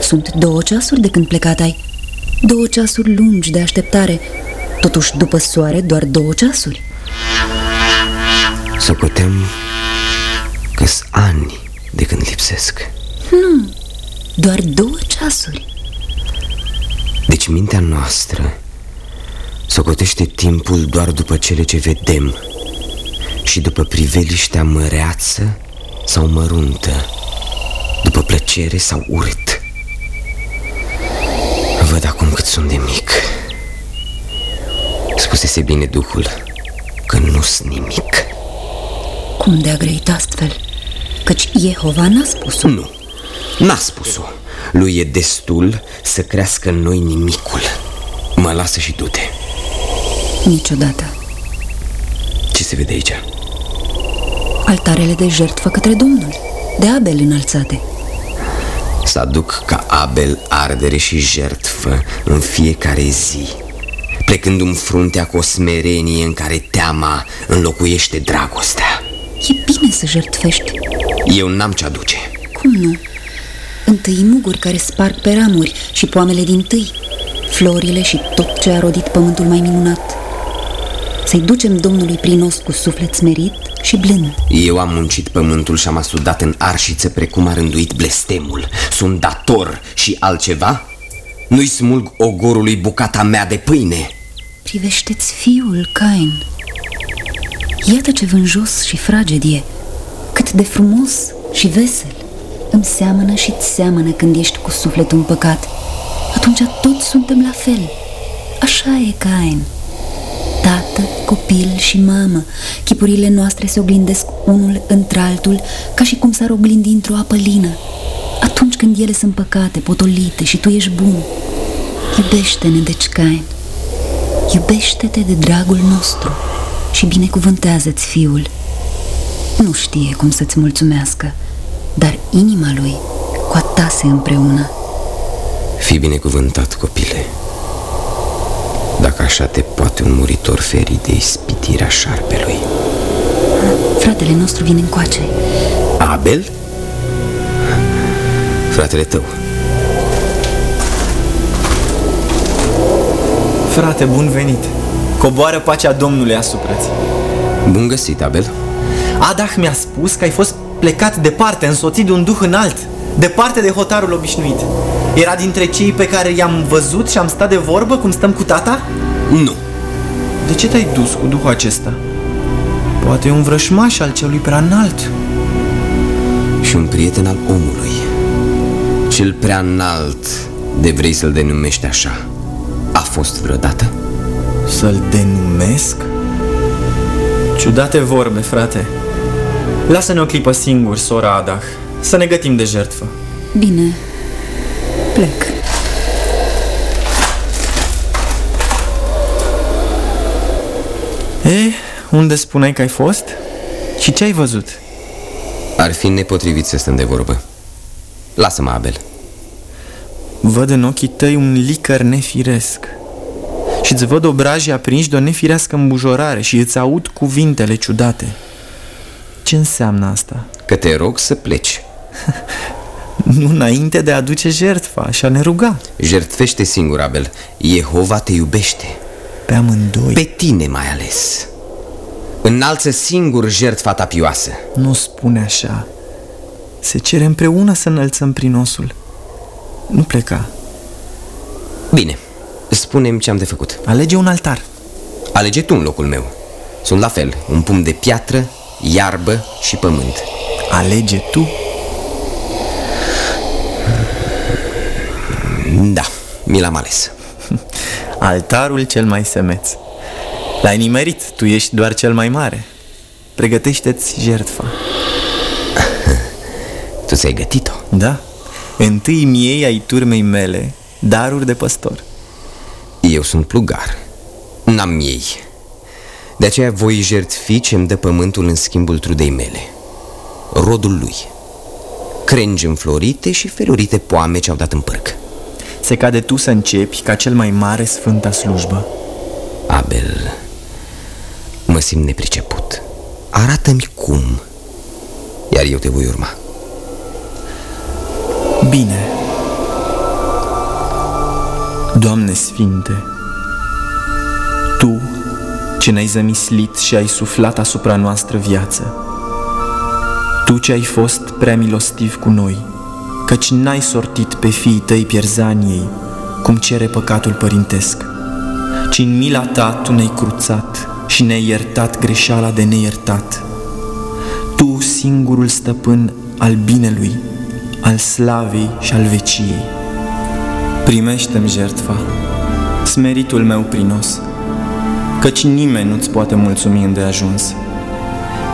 Sunt două ceasuri de când plecat ai. Două ceasuri lungi de așteptare. Totuși, după soare, doar două ceasuri. Socotem că ani de când lipsesc. Nu, doar două ceasuri. Deci mintea noastră socotește timpul doar după cele ce vedem și după priveliștea măreață sau măruntă, după plăcere sau urât. Văd acum că cât sunt de mic Spusese bine Duhul Că nu sunt nimic. Cum de-a grăit astfel? Căci Jehova n-a spus-o. Nu, n-a spus-o. Lui e destul să crească în noi nimicul. Mă lasă și du-te. Niciodată. Ce se vede aici? Altarele de jertfă către Domnul De Abel înălțate. Să aduc ca Abel ardere și jertfă În fiecare zi Plecându-mi fruntea cu o smerenie În care teama înlocuiește dragostea. E bine să jertfești. Eu n-am ce aduce. Cum nu? Întâi muguri care sparg pe ramuri și poamele din tâi. Florile și tot ce a rodit pământul mai minunat. Să-i ducem Domnului prinos cu suflet smerit și blând. Eu am muncit pământul și am asudat în arșiță Precum a rânduit blestemul. Sunt dator și altceva? Nu-i smulg ogorului bucata mea de pâine Privește-ți fiul, Cain. Iată ce vânjos și fragedie Cât de frumos și vesel. Îmi seamănă și-ți seamănă când ești cu sufletul împăcat Atunci toți suntem la fel. Așa e, Cain. Tată, copil și mamă Chipurile noastre se oglindesc unul într-altul Ca și cum s-ar oglindi într-o apă lină. Atunci când ele sunt păcate, potolite și tu ești bun. Iubește-ne, deci, Cain Iubește-te de dragul nostru și binecuvântează-ți fiul. Nu știe cum să-ți mulțumească, dar inima lui cu a ta se împreună. Fii binecuvântat, copile Dacă așa te poate un muritor feri de ispitirea șarpelui Fratele nostru vine încoace Abel? Fratele tău Frate, bun venit! Coboară pacea Domnului asupra-ți. Bun găsit, Abel Adah mi-a spus că ai fost plecat departe, însoțit de un duh înalt, departe de hotarul obișnuit. Era dintre cei pe care i-am văzut și am stat de vorbă cum stăm cu tata? Nu De ce te-ai dus cu duhul acesta? Poate e un vrășmaș al celui prea înalt. Și un prieten al omului Cel prea înalt De vrei să-l denumești așa A fost vreodată? Să-l denumesc? Ciudate vorbe, frate. Lasă-ne o clipă singur, sora Adah, să ne gătim de jertfă. Bine, plec. E, unde spuneai că ai fost? Și ce ai văzut? Ar fi nepotrivit să stăm de vorbă Lasă-mă, Abel Văd în ochii tăi un licăr nefiresc și îți văd obrajii aprinși de o nefirească îmbujorare și îți aud cuvintele ciudate. Ce înseamnă asta? Că te rog să pleci Nu înainte de a aduce jertfa și a ne ruga. Jertfește singur, Abel Jehova te iubește Pe amândoi. Pe tine mai ales Înalță singur jertfa ta pioasă Nu spune așa. Se cere împreună să înălțăm prin osul. Nu pleca. Bine, spune-mi ce am de făcut Alege un altar. Alege tu în locul meu Sunt la fel, un pumn de piatră, iarbă și pământ Alege tu. Da, mi l-am ales Altarul cel mai semeț. L-ai nimerit, tu ești doar cel mai mare. Pregătește-ți jertfa. Tu ți-ai gătit-o Da? Întâi miei ai turmei mele daruri de păstor. Eu sunt plugar N-am ei De aceea voi jertfi ce-mi dă pământul în schimbul trudei mele. Rodul lui. Crengi înflorite și felurite poame ce-au dat în pârc. Se cade tu să începi ca cel mai mare sfânta slujbă. Abel Mă simt nepriceput. Arată-mi cum Iar eu te voi urma Bine. Doamne Sfinte, Tu, ce ne-ai zămislit și ai suflat asupra noastră viață, Tu ce ai fost prea milostiv cu noi, căci n-ai sortit pe fiii tăi pierzaniei, cum cere păcatul părintesc, ci în mila ta Tu ne-ai cruțat și ne-ai iertat greșeala de neiertat. Tu, singurul stăpân al binelui, al slavei și al veciei. Primește-mi jertfa, smeritul meu prinos, căci nimeni nu-ți poate mulțumi îndeajuns.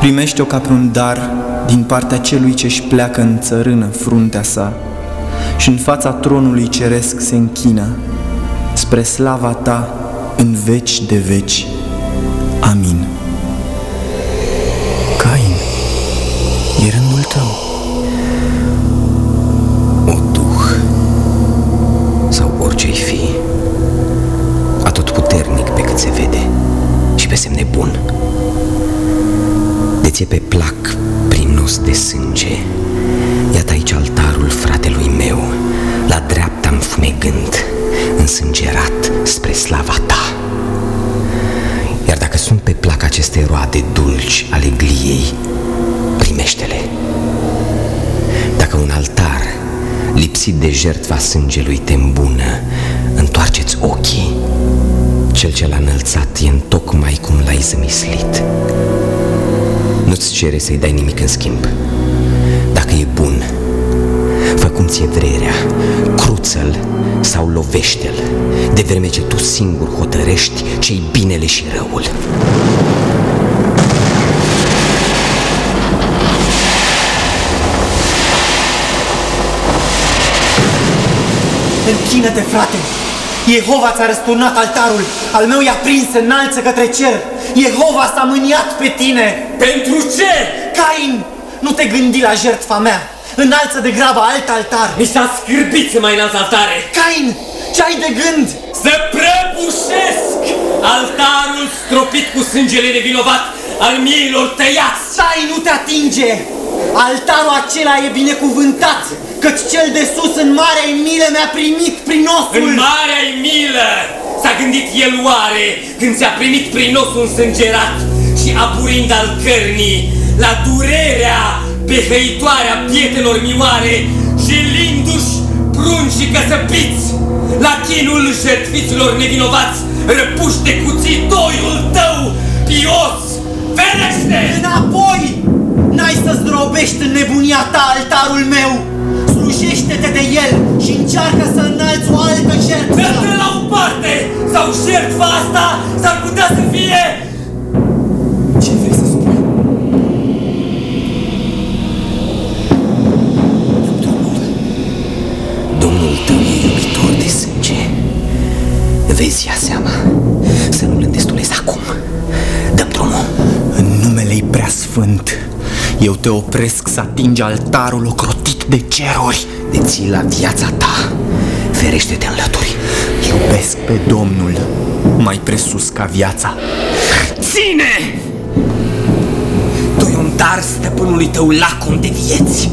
Primește-o ca pe un dar din partea celui ce-și pleacă în țărână fruntea sa și în fața tronului ceresc se închină spre slava ta în veci de veci. Amin. De ție pe plac prinos de sânge, iată aici altarul fratelui meu, la dreapta înfumegând, însângerat spre slava ta. Iar dacă sunt pe plac aceste roade dulci ale gliei, primește-le. Dacă un altar lipsit de jertfa sângelui te îmbună, întoarceți ochii. Cel ce l-a înălțat e tocmai cum l-ai zămislit. Nu-ți cere să-i dai nimic în schimb. Dacă e bun, fă cum ți-e vrerea, cruță-l sau lovește-l, de vreme ce tu singur hotărești ce-i binele și răul. Închină-te, frate! Jehova ți-a răsturnat altarul, al meu i-a prins înalță către cer. Jehova s-a mâniat pe tine. Pentru ce? Cain, nu te gândi la jertfa mea. Înalță de grabă alt altar. Mi s-a scârbit să mai înalț altare. Cain, ce ai de gând? Să prăbușesc altarul stropit cu sângele nevinovat al miilor tăiați. Stai, nu te atinge! Altarul acela e binecuvântat, căci cel de sus în marea milă mi-a primit prinosul. În marea milă s-a gândit el oare când ți-a primit prinosul însângerat și aburind al cărnii la durerea behăitoare a pietelor mioare și lindu-și prunci și căsăpiți la chinul jertfiților nevinovați răpuși de cuțitoiul tău pios. Ferește! Înapoi! N-ai să zdrobești în nebunia ta altarul meu! Slujește-te de el și încearcă să înalți o altă jertfă! Dă-te la o parte! Sau jertfa asta s-ar putea să fie... Ce vrei să spui? Domnul tău e iubitor de sânge. Vezi, ia seama, să nu-l îndestulezi acum. Dăm drumul. În numele-i preasfânt, eu te opresc să atingi altarul ocrotit de ceruri. De ții la viața ta, ferește-te în lături. Iubesc pe Domnul mai presus ca viața. Ține! Tu un dar stăpânului tău lacom de vieți.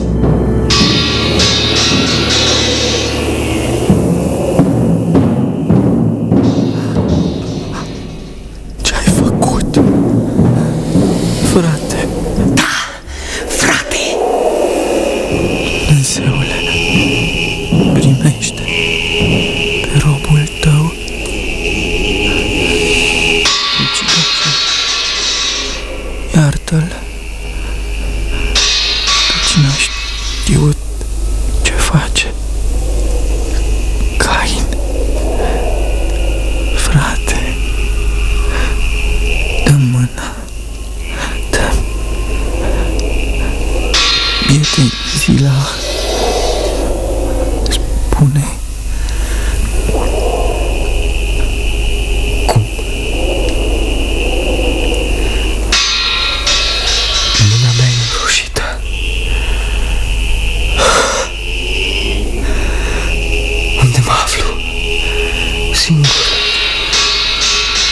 Singur.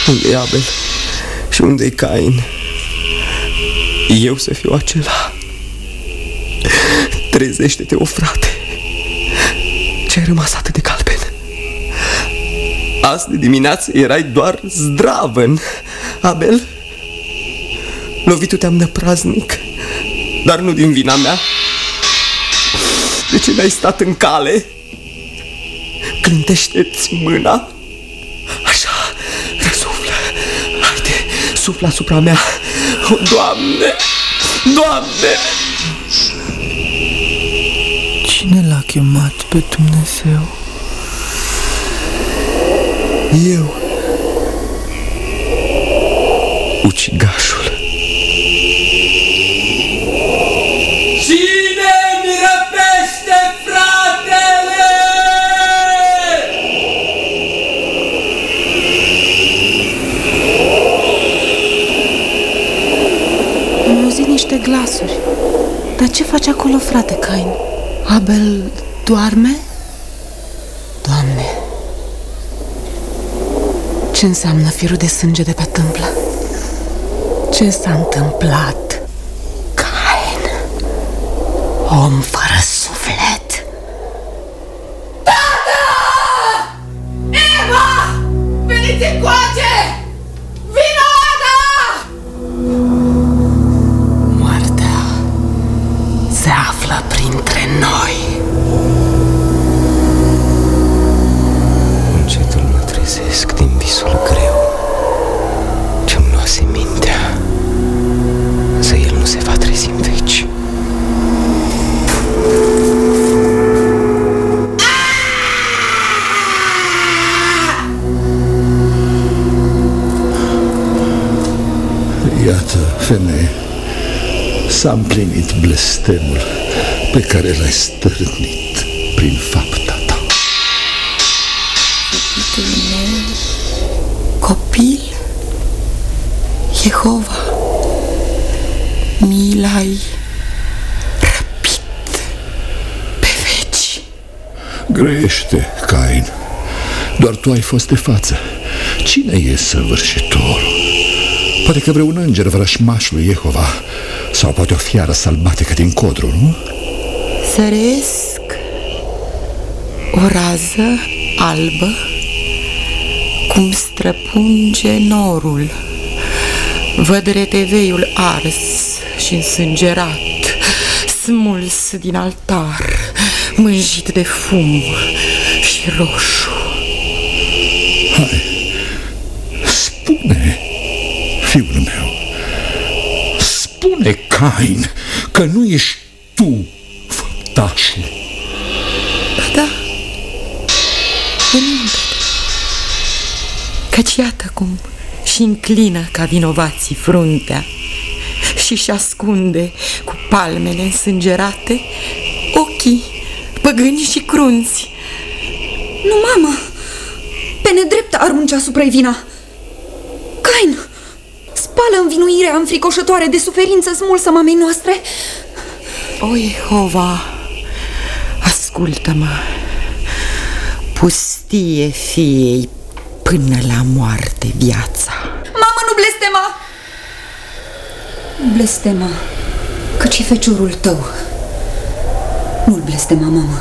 Unde e Abel? Și unde e Cain? Eu să fiu acela. Trezește-te, o frate. Ce-ai rămas atât de galben? Azi de dimineață erai doar zdravăn, Abel. Lovitul te-am năpraznic, dar nu din vina mea. De ce mi-ai stat în cale? Clintește-ți mâna. Suflă asupra mea. O, Doamne, Doamne! Cine l-a chemat pe Dumnezeu? Eu Ucigașul Cine mi răpește fratele? Am auzit niște glasuri. Dar ce face acolo, frate Cain? Abel doarme? Doamne, ce înseamnă firul de sânge de pe tâmplă? Ce s-a întâmplat? Cain, om fără pe care l-ai stârnit prin fapta ta. Iubitul meu, copil, Jehova, mi l-ai răpit pe veci. Grește, Cain, doar tu ai fost de față. Cine e săvârșitorul? Poate că vreun înger vrășmaș lui Jehova sau poate o fiară sălbatică din codru, nu? Săresc o rază albă cum străpunge norul. Văd reteveiul ars și însângerat, smuls din altar, mânjit de fum și roșu. Hai, spune, fiul meu, spune, Cain, că nu ești tu făptașul. Ba da, venim Căci iată cum și înclină ca vinovații fruntea și-și ascunde cu palmele însângerate ochii păgâni și crunți. Nu, mamă! Pe nedrept arunci asupra vina. Cain, spală învinuirea înfricoșătoare de suferință smulsă mamei noastre. O, Jehova, ascultă-mă, pustie fiei până la moarte viața. Mamă, nu blestema! Nu blestema, căci și feciorul tău. Nu-l blestema, mamă.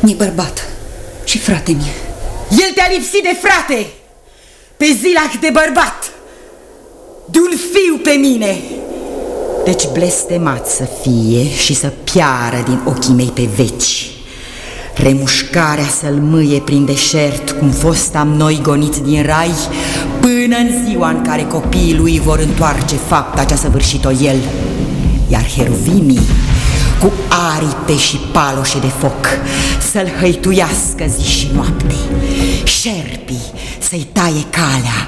Mi-e bărbat și frate mi El te-a lipsit de frate, pe zilac de bărbat, de un fiu pe mine. Deci blestemat să fie și să piară din ochii mei pe veci. Remușcarea să-l mâie prin deșert, cum fost am noi goniți din rai, până în ziua în care copiii lui vor întoarce fapta ce a săvârșit-o el. Iar heruvimii, cu aripe și paloșe de foc, să-l hăituiască zi și noapte. Șerpii să-i taie calea,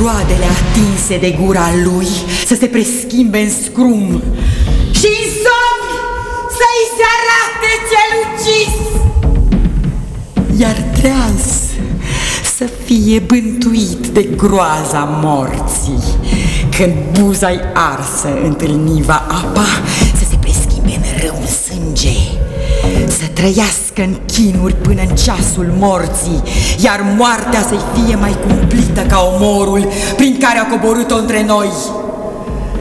roadele atinse de gura lui să se preschimbe în scrum. Și în somn să-i se arate cel ucis. Iar treaz să fie bântuit de groaza morții. Când buza-i arsă întâlniva apa, să se preschimbe în râu în sânge, să trăiască în chinuri până în ceasul morții, iar moartea să-i fie mai cumplită ca omorul prin care a coborât-o între noi.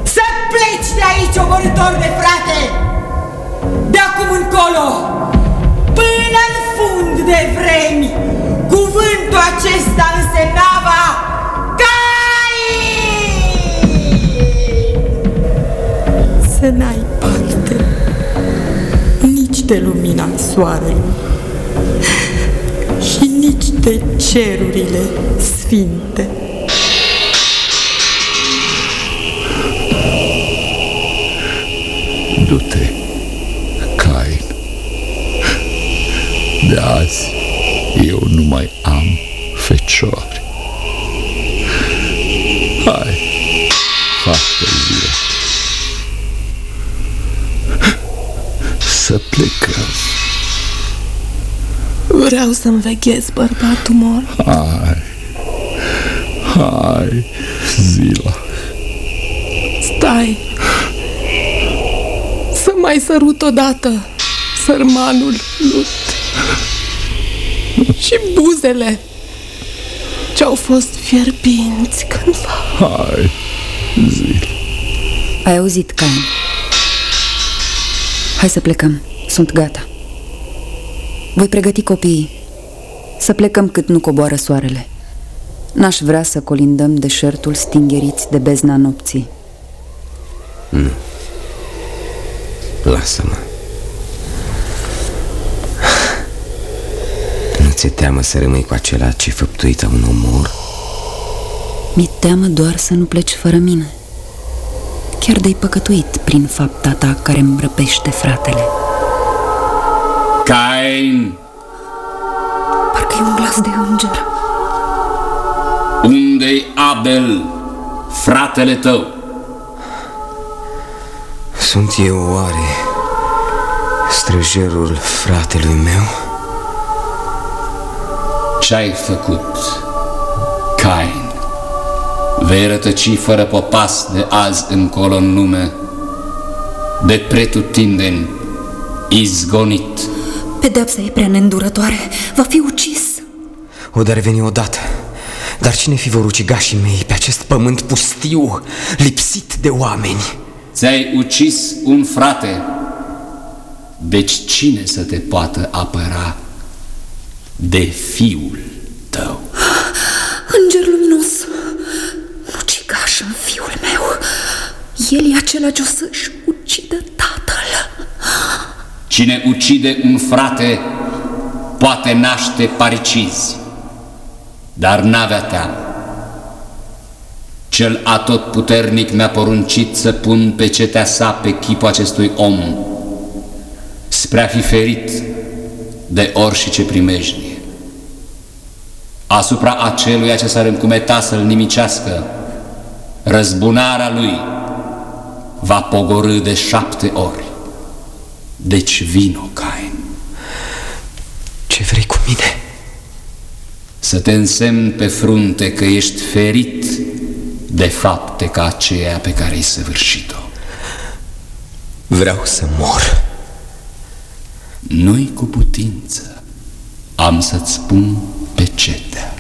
Să pleci de aici, omorător de frate! De acum încolo, până în fund de vremi, cuvântul acesta însemnava Cain! Să n-ai parte nici de lumina soarelui și nici de cerurile sfinte. Du-te, Cain. De azi eu nu mai am să plecă. Vreau să-mi veghez bărbatul mor. Hai, hai, Zila. Stai. Să mai sărut odată sărmanul lut. Și buzele ce-au fost fierbinți cândva. Hai, Zila. Ai auzit, Cain? Hai să plecăm. Sunt gata. Voi pregăti copiii. Să plecăm cât nu coboară soarele. N-aș vrea să colindăm deșertul stingheriți de bezna nopții. Nu. Lasă-mă. Nu ți-e teamă să rămâi cu acela ce făptuită un omor? Mi-e teamă doar să nu pleci fără mine. Chiar de-ai păcătuit prin fapta ta care îmi răpește fratele. Cain, Parcă e un glas de înger. unde-i Abel, fratele tău? Sunt eu oare străjerul fratelui meu? Ce-ai făcut, Cain? Vei rătăci fără popas de azi încolo în lume, de pretutindeni, izgonit. Pedepsa e prea neîndurătoare. Va fi ucis. O de reveni odată. Dar cine fi vor ucigașii mei pe acest pământ pustiu, lipsit de oameni? Ți-ai ucis un frate, deci cine să te poată apăra de fiul tău? Înger luminos, ucigaș în fiul meu. El e acela ce o să-și ucidă tatăl. Cine ucide un frate poate naște paricizi, dar n-avea teamă. Cel atotputernic mi-a poruncit să pun pe cetea sa pe chipul acestui om, spre a fi ferit de orice primejnie. Asupra aceluia ce s-ar încumeta să-l nimicească, răzbunarea lui va pogorâ de șapte ori. Deci vino, Cain. Ce vrei cu mine? Să te însemn pe frunte că ești ferit de fapte ca aceea pe care ai săvârșit-o. Vreau să mor. Nu-i cu putință. Am să-ți spun pe cetea.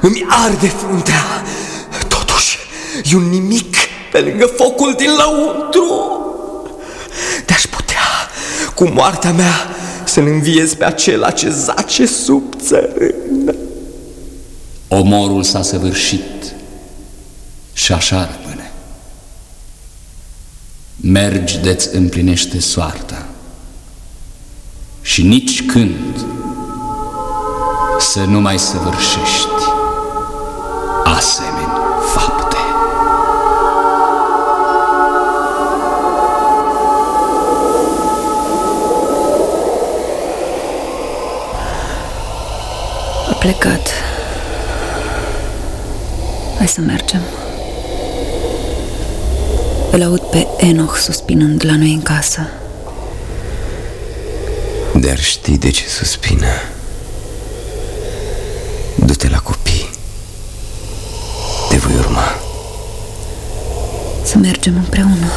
Îmi arde fruntea. Totuși, e un nimic pe lângă focul din lăuntru. De-aș putea, cu moartea mea, să-l înviez pe acela ce zace sub țărână. Omorul s-a săvârșit și așa rămâne. Mergi de-ți împlinește soarta și nici când să nu mai săvârșești asemeni fapte. A plecat. Hai să mergem. Îl aud pe Enoch suspinând la noi în casă. Dar știi de ce suspină? Du-te la copii. Te voi urma. Să mergem împreună.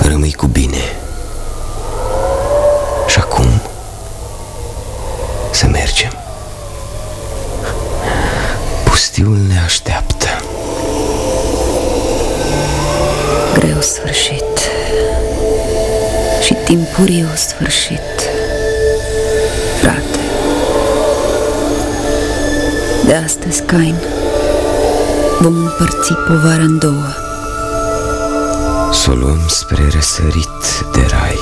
Rămâi cu bine. Și acum să mergem. Pustiul ne așteaptă. Greu sfârșit. Și timpuriu sfârșit. Frate. De astăzi, Cain, vom împărți povara în două. Să o luăm spre răsărit de rai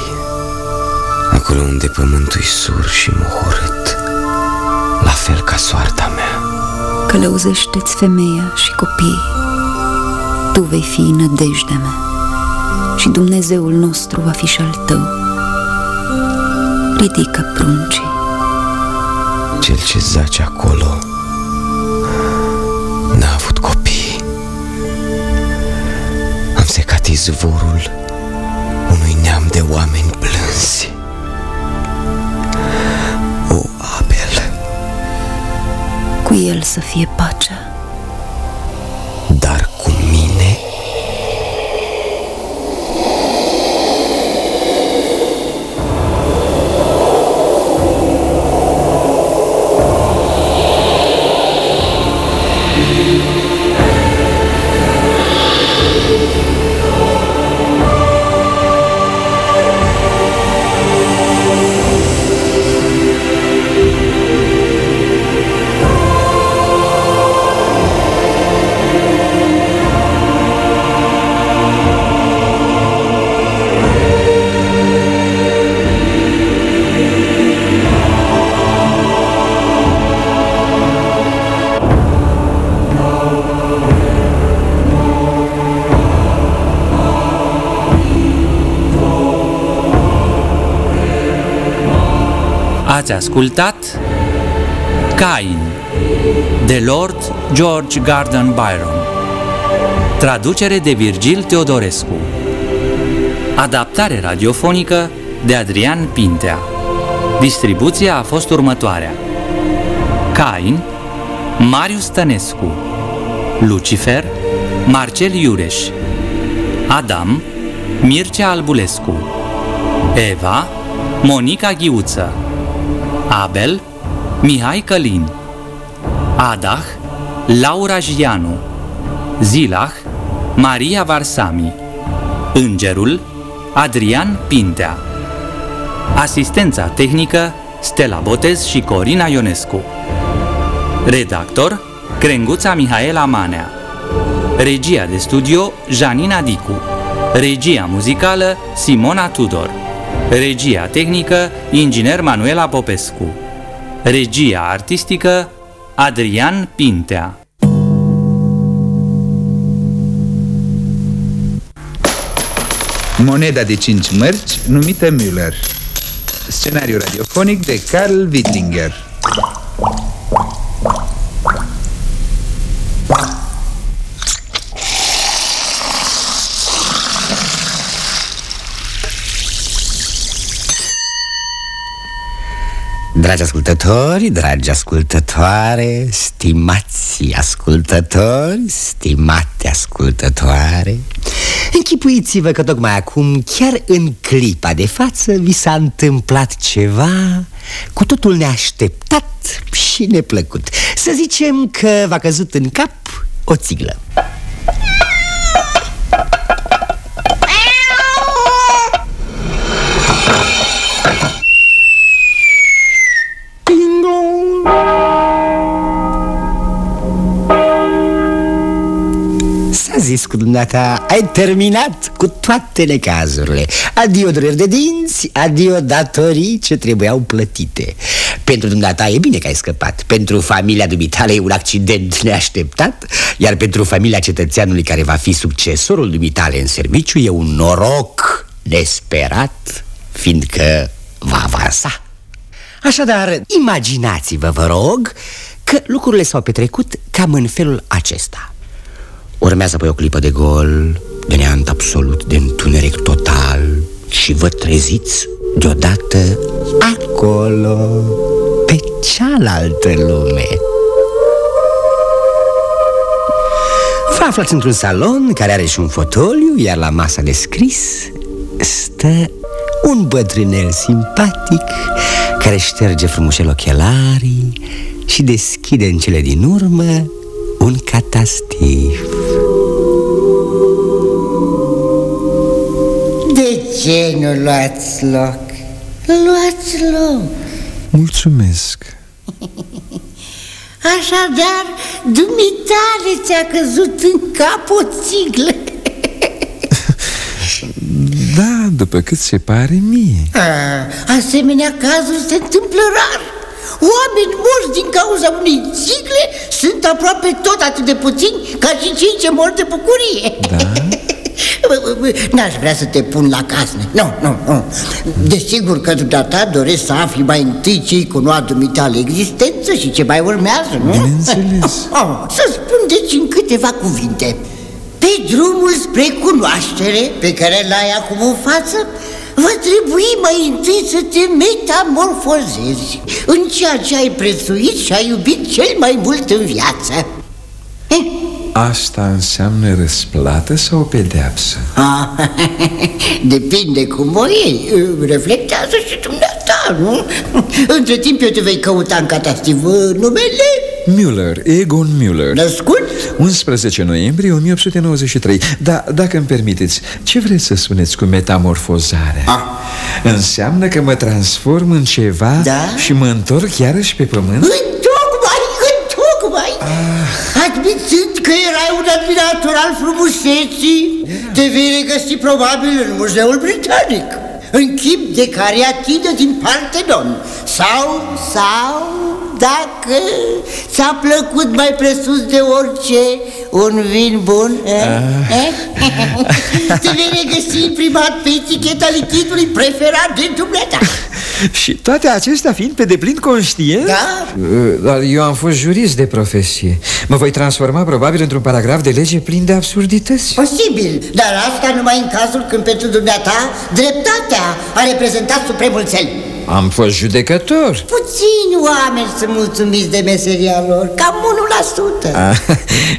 Acolo unde pământul sur și muhorât La fel ca soarta mea Călăuzește-ți femeia și copiii. Tu vei fi nădejdea mea și Dumnezeul nostru va fi și al tău. Ridică pruncii. Cel ce zace acolo izvorul unui neam de oameni plânsi. O, Abel! Cu el să fie pacea. Ați ascultat Cain de Lord George Gardner Byron. Traducere de Virgil Teodorescu. Adaptare radiofonică de Adrian Pintea. Distribuția a fost următoarea. Cain Marius Tănescu Lucifer Marcel Iureș. Adam Mircea Albulescu. Eva Monica Ghiuță Abel Mihai Călin Adah Laura Jianu Zilah Maria Varsami Îngerul Adrian Pintea. Asistența tehnică Stella Botez și Corina Ionescu. Redactor Crenguța Mihaela Manea. Regia de studio Janina Dicu. Regia muzicală Simona Tudor Regia tehnică Inginer Manuela Popescu. Regia artistică Adrian Pintea. Moneda de 5 mărci numită Müller. Scenariu radiofonic de Carl Wittlinger Dragi ascultători, dragi ascultătoare, stimați ascultători, stimate ascultătoare Închipuiți-vă că tocmai acum, chiar în clipa de față, vi s-a întâmplat ceva cu totul neașteptat și neplăcut. Să zicem că v-a căzut în cap o țiglă S-a zis cu dumneata Ai terminat cu toate necazurile Adio dureri de dinți Adio datorii ce trebuiau plătite. Pentru dumneata e bine că ai scăpat. Pentru familia dumitale e un accident neașteptat Iar pentru familia cetățeanului care va fi succesorul dumitale în serviciu E un noroc nesperat Fiindcă va avansa. Așadar, imaginați-vă, vă rog, că lucrurile s-au petrecut cam în felul acesta Urmează apoi o clipă de gol, de neant absolut, de întuneric total. Și vă treziți deodată acolo, pe cealaltă lume. Vă aflați într-un salon care are și un fotoliu Iar la masa de scris stă un bătrânel simpatic Care șterge frumușel ochelarii Și deschide în cele din urmă un catastif De ce nu luați loc? Luați loc. Mulțumesc. Așadar, dumitale ți-a căzut în cap o țiglă Da, după cât se pare mie. A, Asemenea cazuri se întâmplă rar Oameni morți din cauza unei țigle sunt aproape tot atât de puțini ca și cei ce mor de bucurie. Da? N-aș vrea să te pun la casne Nu, nu, nu. Desigur că dumneata doresc să afli mai întâi ce-i cunoa dumitale existență și ce mai urmează, nu? Bineînțeles. Oh, Să spun deci în câteva cuvinte. Pe drumul spre cunoaștere pe care l-ai acum în față Va trebui mai întâi să te metamorfozezi În ceea ce ai prețuit și ai iubit cel mai mult în viață eh? Asta înseamnă răsplată sau o pedeapsă? Ah, depinde cum o iei Reflectează și dumneata, nu? Între timp eu te vei căuta în catastiv numele Müller, Egon Müller Născut? 11 noiembrie 1893 Dar dacă îmi permiteți, ce vreți să spuneți cu metamorfozarea? Ah. Înseamnă că mă transform în ceva da? și mă întorc iarăși pe pământ? Întocmai, întocmai ah. Admițând că erai un admirator al frumuseții. Te vei regăsi probabil în Muzeul Britanic În chip de cariatidă din Partenon Sau, sau dacă ți-a plăcut mai presus de orice un vin bun ah. eh? Te vei regăsi imprimat pe eticheta lichidului preferat de dumneata Și toate acestea fiind pe deplin conștient? Da Dar eu am fost jurist de profesie Mă voi transforma probabil într-un paragraf de lege plin de absurdități Posibil, dar asta numai în cazul când pentru dumneata dreptatea a reprezentat supremul cel am fost judecător. Puțini oameni sunt mulțumiți de meseria lor Cam 1% ah,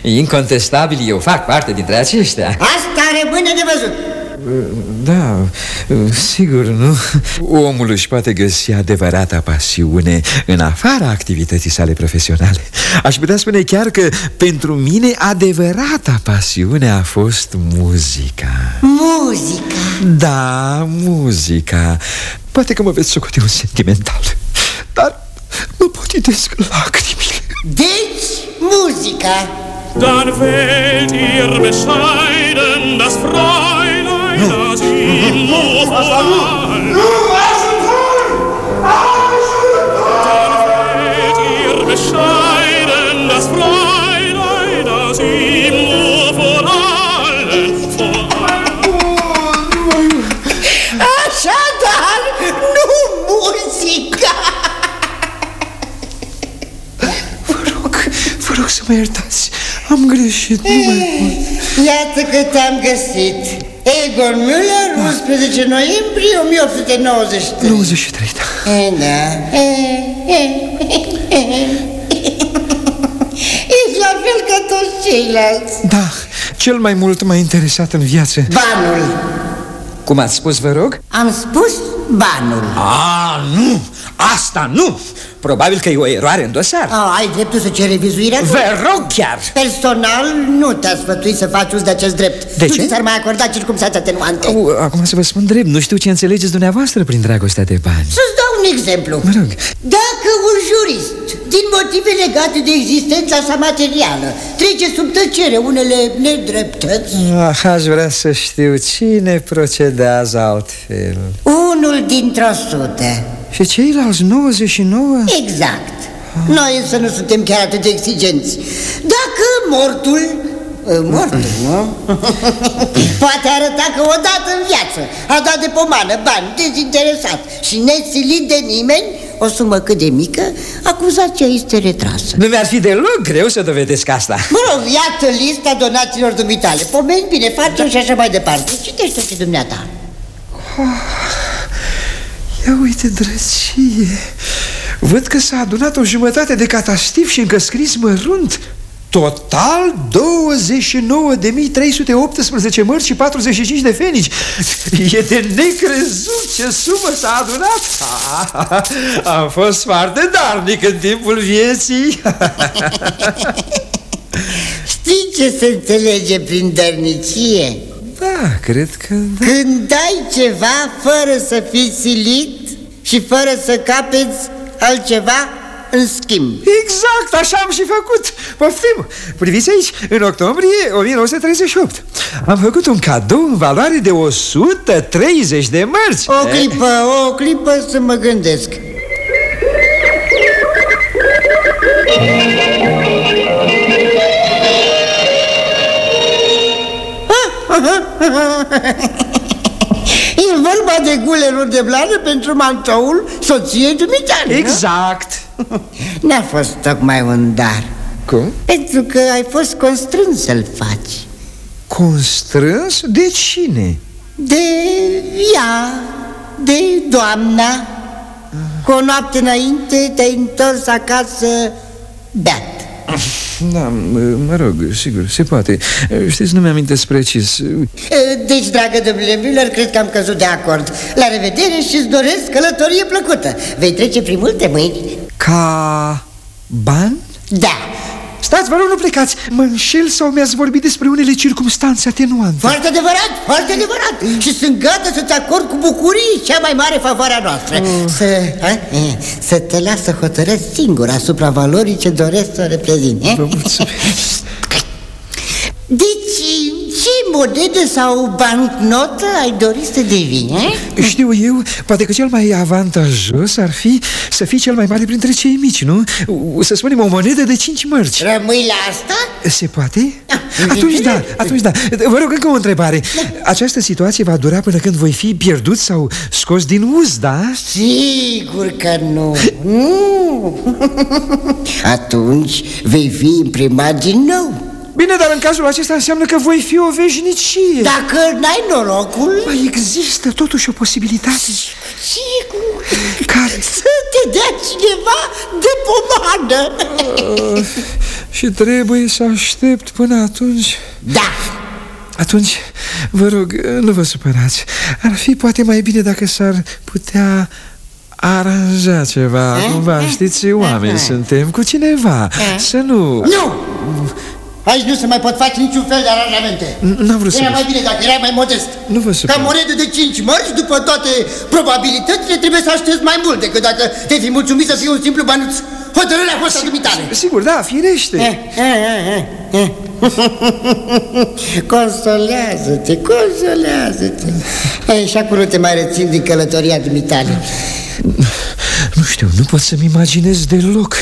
Incontestabil eu fac parte dintre aceștia. Asta rămâne de văzut. Da, sigur, nu? Omul își poate găsi adevărata pasiune în afara activității sale profesionale. Aș putea spune chiar că pentru mine adevărata pasiune a fost muzica. Muzica? Da, muzica Poate că mă veți socote un sentimental Dar mă potidesc lacrimile Deci, muzica Dann wählt ihr bescheiden das Fräulein, das. Dann ihr bescheiden mă iertați Am greșit, nu mai pot. Iată că te-am găsit. Egon Müller, 11 noiembrie 1893 93, da. E, Da. Ești la fel ca toți ceilalți. Da, cel mai mult m-a interesat în viață. Banul. Cum ați spus, vă rog? Am spus banul. A, nu, asta nu. Probabil că e o eroare în dosar. A, Ai dreptul să ceri revizuirea? Vă rog chiar. Personal nu te-a sfătuit să faci uz de acest drept. De tu ce? ți ar mai acorda circumstanțe atenuante. O, Acum să vă spun drept, nu știu ce înțelegeți dumneavoastră prin dragostea de bani. Să-ți dau un exemplu. Mă rog. Dacă un jurist, din motive legate de existența sa materială Trece sub tăcere unele nedreptăți ah, Aș vrea să știu cine procedează altfel. Unul dintr-o sută Și ceilalți 99? Exact. Noi însă nu suntem chiar atât de exigenți. Dacă mortul Mortul, nu? Poate arăta că odată în viață A dat de pomană bani, dezinteresat Și nesilit de nimeni O sumă cât de mică Acuzația este retrasă. Nu mi-ar fi deloc greu să dovedesc asta. Mă rog, iată lista donațiilor dumitale. Pomeni, bine facem și așa mai departe. Citește și dumneata Ia uite, drăcie. Văd că s-a adunat o jumătate de catastif și încă scris mărunt. Total 29.318 mărci și 45 de fenici. E de necrezut ce sumă s-a adunat. Am fost foarte darnic în timpul vieții. Știi ce se înțelege prin dărnicie? Da, cred că da. Când dai ceva fără să fii silit și fără să capeți altceva în schimb Exact, așa am și făcut. Poftim, priviți aici, în octombrie 1938 Am făcut un cadou în valoare de 130 de mărți. O clipă, o clipă să mă gândesc E vorba de gulerul de blană pentru mantoul soției dumitale Exact N-a fost tocmai un dar Cum? Pentru că ai fost constrâns să-l faci Constrâns? De cine? De ea, de doamna Cu o noapte înainte te-ai întors acasă beat Da, mă mă rog, sigur, se poate. Știți, nu mi-am precis. Deci, dragă domnule Müller, cred că am căzut de acord. La revedere și îți doresc călătorie plăcută. Vei trece prin multe mâini. Ca bani? Da Stați, vă rog, nu plecați. Mă înșel sau mi-ați vorbit despre unele circumstanțe atenuante? Foarte adevărat, foarte adevărat. Și sunt gata să-ți acord cu bucurie cea mai mare favoarea noastră. Să, a? E, să te las să hotărăști singur asupra valorii ce doresc să o reprezint e? Vă mulțumesc. Deci, ce monedă sau bancnotă ai dorit să devii, e? Știu eu, poate că cel mai avantajos ar fi să fii cel mai mare printre cei mici, nu? Să spunem o monedă de cinci mărci Rămâi la asta? Se poate? Atunci da, atunci da Vă rog încă o întrebare Această situație va dura până când voi fi pierdut sau scos din uz, da? Sigur că nu Nu Atunci vei fi imprimat din nou Bine, dar în cazul acesta înseamnă că voi fi o veșnicie. Dacă n-ai norocul? Mai există totuși o posibilitate. Sigur Care? Să te dea cineva de pomadă uh, Și trebuie să aștept până atunci. Da. Atunci, vă rog, nu vă supărați. Ar fi poate mai bine dacă s-ar putea aranja ceva. Eh? Cumva, știți, oameni suntem cu cineva. Să nu... Nu! Aici nu se mai pot face niciun fel de aranjamente. N-am vrut să Era vă- mai bine dacă erai mai modest. Nu vă Ca supărați monedă de 5 mărci, după toate probabilitățile, trebuie să aștepți mai mult decât dacă te fi mulțumit să fii un simplu banuț. Hotărârea a fost a dumitale. Sigur, da, firește. Eh, eh, eh, eh. Consolează-te, consolează-te. Ei, și acum nu te mai rețin din călătoria dumitale Nu știu, nu pot să-mi imaginez deloc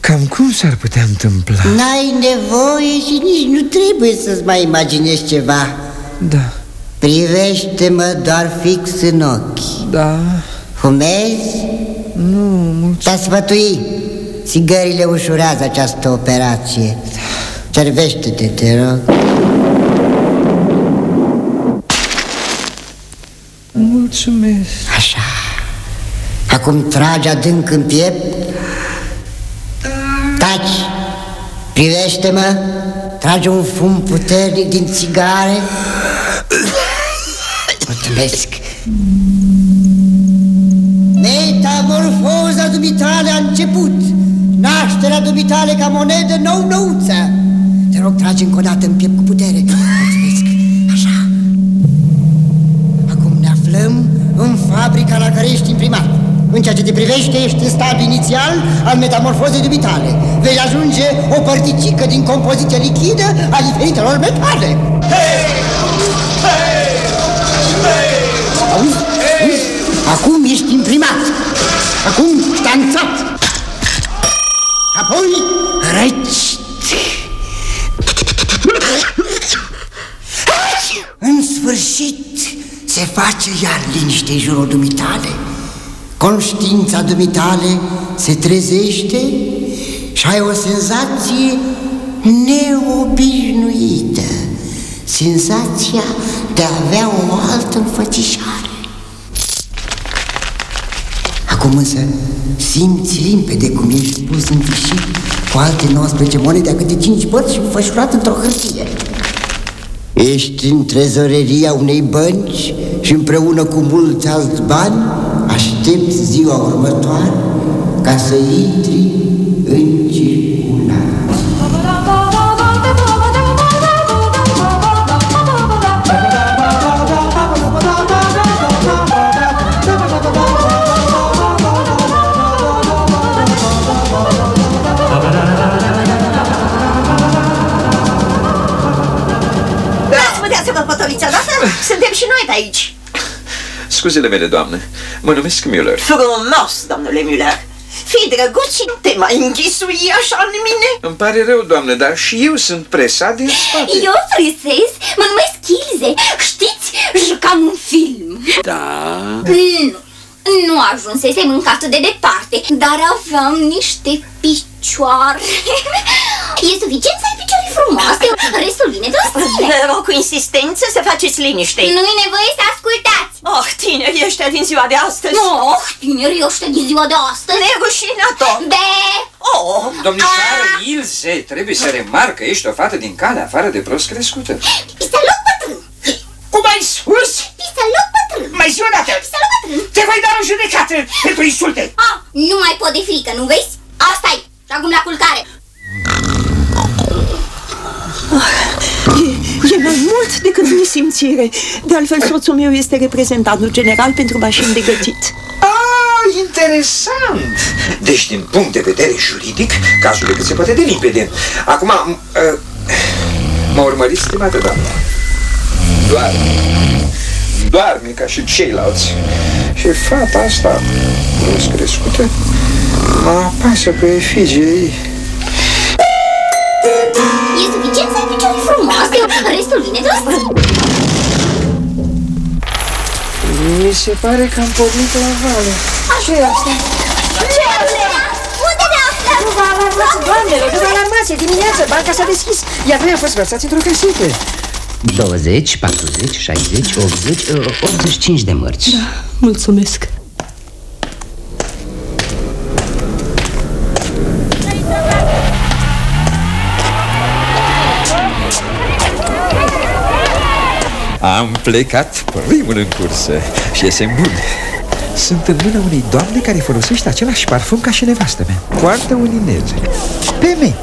Cam cum s-ar putea întâmpla. N-ai nevoie și nici nu trebuie să-ți mai imaginezi ceva. Da. Privește-mă doar fix în ochi. Da. Fumezi? Nu, mult Te-a sfătui. Țigările ușurează această operație. Cervește-te, te rog. Mulțumesc. Așa Acum tragi adânc în piept. Taci Privește-mă Trage un fum puternic din țigare. Mulțumesc Metamorfoza dumitale a început. Nașterea dumitale ca monedă nou-nouță Te rog, trage încă o dată în piept cu putere. Mulțumesc Așa. Acum ne aflăm în fabrica la care ești imprimat în ceea ce te privește, ești în stadiul inițial al metamorfozei dumitale. Vei ajunge o părticică din compoziție lichidă a diferitelor metale. Auzi? Auzi? Acum ești imprimat. Acum ștanțat. Apoi răcit. În sfârșit se face iar liniște în jurul dumitale. Conștiința dumitale se trezește și ai o senzație neobișnuită. Senzația de a avea o altă înfățișare. Acum însă simți limpede cum ești pus în fișic cu alte 19 monede a câte 5 părți și înfășurat într-o hârtie. Ești în trezoreria unei bănci și împreună cu mulți alți bani aștepți ziua următoare ca să intri în circulație. N-ați putea să vă potoliți odată? Suntem și noi pe aici. Scuzele mele, doamnă. Mă numesc Müller. Frumos, domnule Müller. Fii drăguț și te mai închisui așa în mine. Îmi pare rău, doamnă, dar și eu sunt presat din spate. Eu frisez, mă numesc Ilze. Știți, jucam un film. Da. Nu, nu ajunsesem încă atât de departe Dar aveam niște picioare E suficient să ai picioare frumoase, restul vine de la sine. Vă rog cu insistență să faceți liniște. Nu-i nevoie să ascultați. Oh, tineri ăștia din ziua de astăzi. Oh, tinerii ăștia din ziua de astăzi. Nerușinat-o. Be! Oh, Domnișoară Ilse, trebuie să remarc că ești o fată din calea afară de prost crescută Pisaloc bătrân. Cum ai spus? Pisaloc bătrân. Mai zi o dată! Pisaloc bătrân. Te voi da în judecată pentru insulte! Ah, nu mai pot de frică, nu vezi? asta e. Și acum la culcare. E, e mai mult decât nesimțire. De altfel, soțul meu este reprezentantul general pentru mașini de gătit. Ah, interesant! Deci, din punct de vedere juridic, cazul e cât se poate de limpede Acum, m- uh, mă urmăriți, stimată doamnă Doarme Doarme ca și ceilalți Și fata asta, prost crescută, mă apasă pe efigie ei E suficient să ai picioare frumoase, restul vine de la sine. Mi se pare că am pornit la vale Așa e asta. Ce e asta? Unde de asta? Nu vă alarmați, doamnelor, nu vă alarmați, e dimineață, banca s-a deschis Iar voi am fost vărsați într-o căsită 20, 40, 60, 80, uh, 85 de mărci Da, mulțumesc. Am plecat primul în cursă și iese bun Sunt în mâna unei doamne care folosește același parfum ca și nevastă mea Poartă ulineze Peme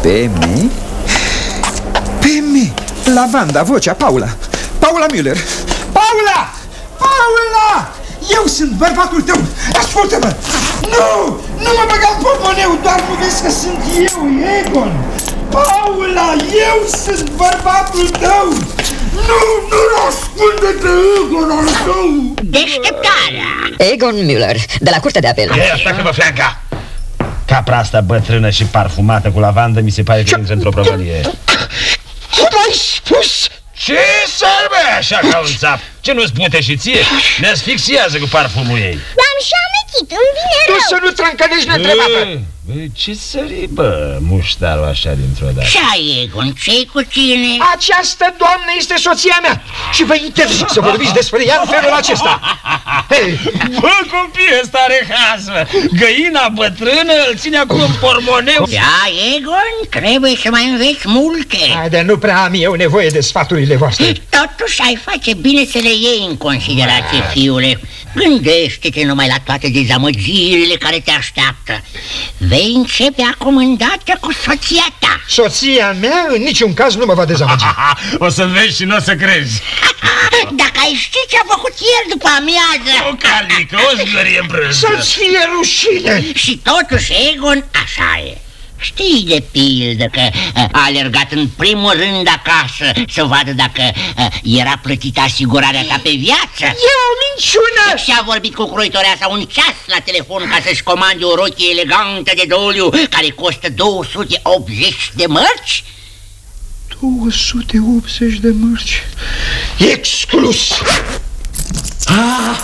Peme Peme Lavanda, vocea, Paula Paula Müller Paula! Paula! Eu sunt bărbatul tău! Ascultă-mă! Nu! Nu mă băga în pormoneu, doar nu vezi că sunt eu, Egon! Paula, eu sunt bărbatul tău! Nu, nu ascultă-te, Egon, al tău! Deșteptarea Egon Müller, de la Curtea de Apel E asta că vă fleanca! Capra asta bătrână și parfumată cu lavandă mi se pare că intră într-o prăvălie. Cum ai spus? Ce sărbe așa ca un țap? Ce nu-ți pute și ție? Ne asfixiază cu parfumul ei. L-am și amețit, îmi vine Tu rău. să nu trâncănești neîntrebată Băi, ce sări, bă, muștarul așa dintr-o dată? Ce ai, Egon? ce cu tine? Această doamnă este soția mea Și vă interzic să vorbiți despre ea în felul acesta Hei, Bă, copii, ăsta are hază. Găina bătrână îl ține acum în pormoneu. Da, Egon, trebuie să mai înveți multe Haide, nu prea am eu nevoie de sfaturile voastre Totuși ai face bine să le iei în considerație, fiule. Gândește-te numai la toate dezamăgirile care te așteaptă. Vei începe acum îndată cu soția ta. Soția mea în niciun caz nu mă va dezamăgi. O să vezi și nu o să crezi. Dacă ai ști ce a făcut el după amiază. O calică, o zgărie brâză. Să-ți fie rușine. Și totuși, Egon, așa e Știi de pildă că uh, a alergat în primul rând acasă să vadă dacă uh, era plătită asigurarea ta pe viață. E o minciună! Și a vorbit cu croitoreasa un ceas la telefon ca să-și comande o rochie elegantă de doliu care costă 280 de mărci? 280 de mărci? Exclus! Ah,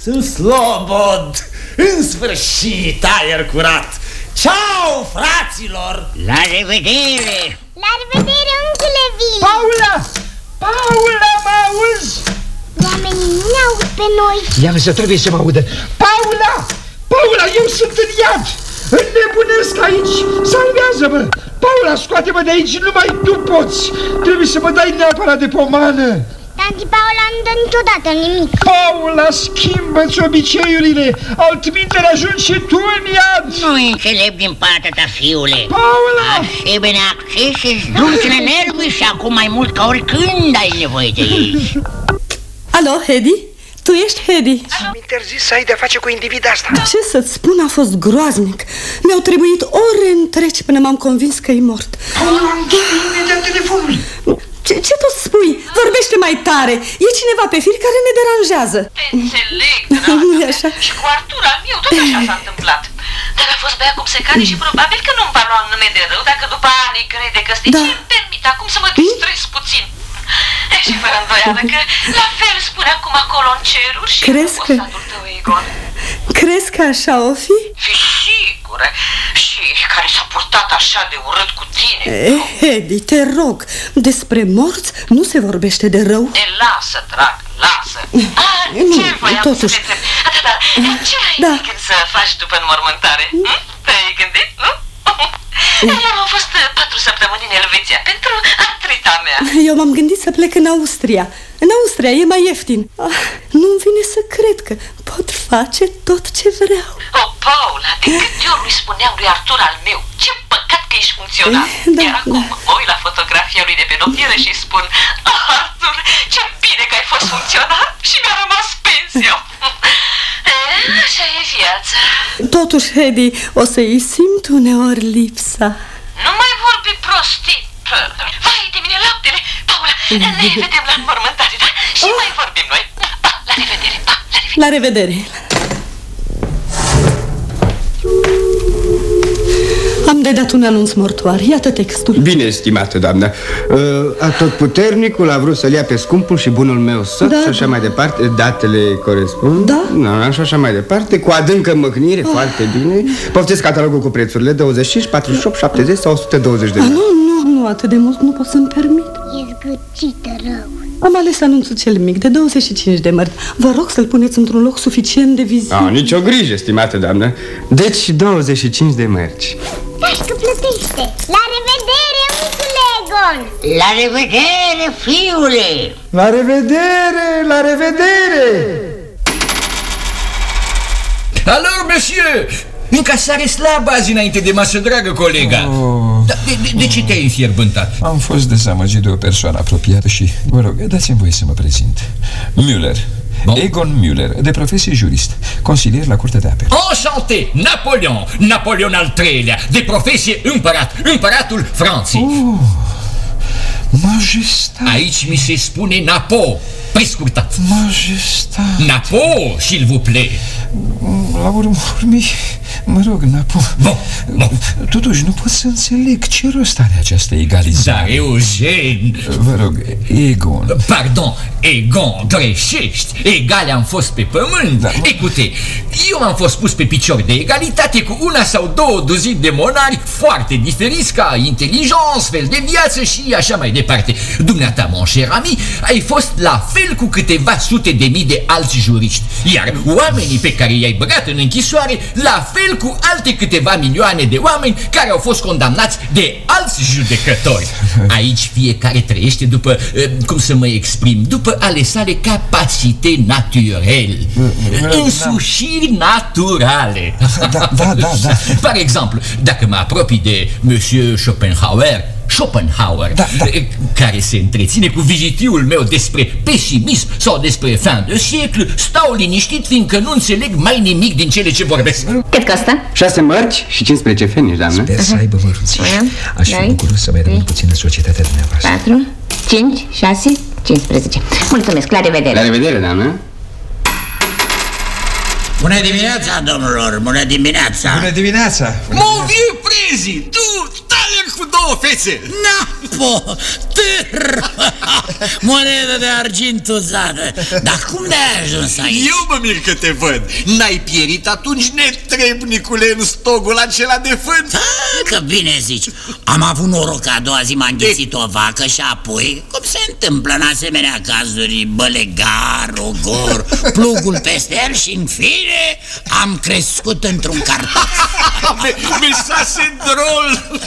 sunt slobod! În sfârșit, aer curat! Ciao, fraților! La revedere! La revedere, unchiule Vili! Paula! Paula, mă auzi? Oamenii nu ne aud pe noi. Ia să trebuie să mă audă Paula! Paula, eu sunt în iad Înnebunesc aici Salvează-mă Paula, scoate-mă de aici, numai tu poți Trebuie să mă dai neapărat de pomană Tanti Paula nu dă niciodată nimic. Paula, schimbă-ți obiceiurile. Altminteri ajungi și tu în iad. Nu înțeleg din partea ta, fiule. Paula! Asemenea acces îți dulcele nervii și acum mai mult ca oricând ai nevoie de ei. Alo, Hedy? Tu ești Hedy? Am interzis să ai de-a face cu individa asta. Ce să-ți spun, a fost groaznic. Mi-au trebuit ore întregi până m-am convins că e mort. Paula, închide imediat telefonul ce, ce tot spui? Vorbește mai tare E cineva pe fir care ne deranjează Înțeleg, nu e așa? Și cu Artur al meu tot așa s-a întâmplat. Dar a fost băiat cum se cade și probabil că nu-mi va lua nume de rău dacă după ani crede că stai. Da. Ce îmi permit acum să mă distrez puțin. E, și fără îndoială că la fel spune acum acolo în ceruri și Crezi că- frumosatul tău, Egon. Crezi că așa o fi? Fi sigură. Și care s-a purtat așa de urât cu tine. Eh, Edi, te rog, despre morți nu se vorbește de rău. E, lasă, drag, lasă. Ah, Nu, ce voiam totuși. să te întreb? Da, da, ce ai Da. de gând să faci după înmormântare? Hm? Te-ai gândit, nu? Eu am fost uh, patru săptămâni în Elveția pentru artrita mea. Eu m-am gândit să plec în Austria. În Austria e mai ieftin. Ah, nu-mi vine să cred că pot face tot ce vreau. O, oh, Paula, de câte ori îi spuneam lui Artur al meu, ce păcat că ești funcționar. Da, Iar acum mă uit la fotografia lui de pe noptieră și spun, "Ah, Artur, ce bine că ai fost funcționar și mi-a rămas pensia. Eh, Așa e viața. Totuși, Hedy, o să-i simt uneori lipsa. Nu mai vorbi prostii. Vai de mine, laptele! Paula, ne vedem la înmormântare, da? Și mai vorbim noi. Pa, la revedere, pa! La revedere! Am de dat un anunț mortoar. Iată textul. Bine, estimată doamnă uh, Atotputernicul a vrut să-l ia pe scumpul și bunul meu soț Da, Și așa da. mai departe Datele corespund Da. no, Și așa mai departe Cu adâncă mâhnire, foarte bine Poftesc catalogul cu prețurile 25, 48, 70 sau 120 de Ah, lei nu, nu, nu atât de mult, nu pot să-mi permit. E zgârcită rău. Am ales anunțul cel mic, de 25 de mărți. Vă rog să-l puneți într-un loc suficient de vizibil. Ah, nicio grijă, estimată doamnă Deci 25 de mărci Tașcă plătește. La revedere, uncule Egon. La revedere, fiule! La revedere, la revedere Alors, monsieur, încasare slabă azi înainte de masă, dragă colega Oh. Da, de, de, de ce te-ai înfierbântat? Am fost dezamăgit de o persoană apropiată și, vă rog, dați-mi voie să mă prezint. Müller. Egon Müller, de profesie jurist, consilier la Curtea de Apel. Enchanté, Napoleon, Napoleon al III-lea, de profesie împărat, împăratul Franței oh, Majestate Aici mi se spune Napo, prescurtat Majestate. Napo, s'il vous plaît La urmă urmei, mă rog, Napo. Bun, bun. Totuși nu pot să înțeleg ce rost are această egalizare. Dar, Eugen Vă rog, Egon. Pardon, Egon, greșești. Egale am fost pe pământ. Da. Ecute, eu am fost pus pe picior de egalitate Cu una sau două duzini de monari Foarte diferiți ca inteligență, fel de viață și așa mai departe. Dumneata, mon cher ami, ai fost la fel cu câteva sute de mii de alți juriști. Iar oamenii pe care i-ai băgat în închisoare La fel cu alte câteva milioane de oameni Care au fost condamnați de alți judecători. Aici fiecare trăiește după, eh, cum să mă exprim, după ale sale capacite naturele Însușiri naturale. Da, da, da, da. Par exemplu, dacă mă apropii de Monsieur Schopenhauer Schopenhauer, da, da. care se întreține cu vizitiul meu despre pesimism sau despre fin de siècle, stau liniștit fiindcă nu înțeleg mai nimic din cele ce vorbesc. Cât costă? 6 mărci și 15 fenici, doamnă Sper să aibă mărunții Aș fi Doi, bucuros să mai rămân puțin în societatea dumneavoastră 4, 5, 6, 15. Mulțumesc, la revedere. La revedere, doamnă Bună dimineața, domnilor! Bună dimineața! Bună dimineața! Mon vieux prezi, tu, taler cu două fețe! Napo! Târ! Monedă de argint uzată! Dar cum de-ai ajuns aici? Eu mă mir că te văd. N-ai pierit atunci netrebnicule în stogul acela de fân? Da, că bine zici. Am avut noroc că a doua zi m-a înghițit o vacă și apoi, cum se întâmplă în asemenea cazuri, bălegar, ogor, plugul peste el și în fine am crescut într-un cartof. Mesase drol!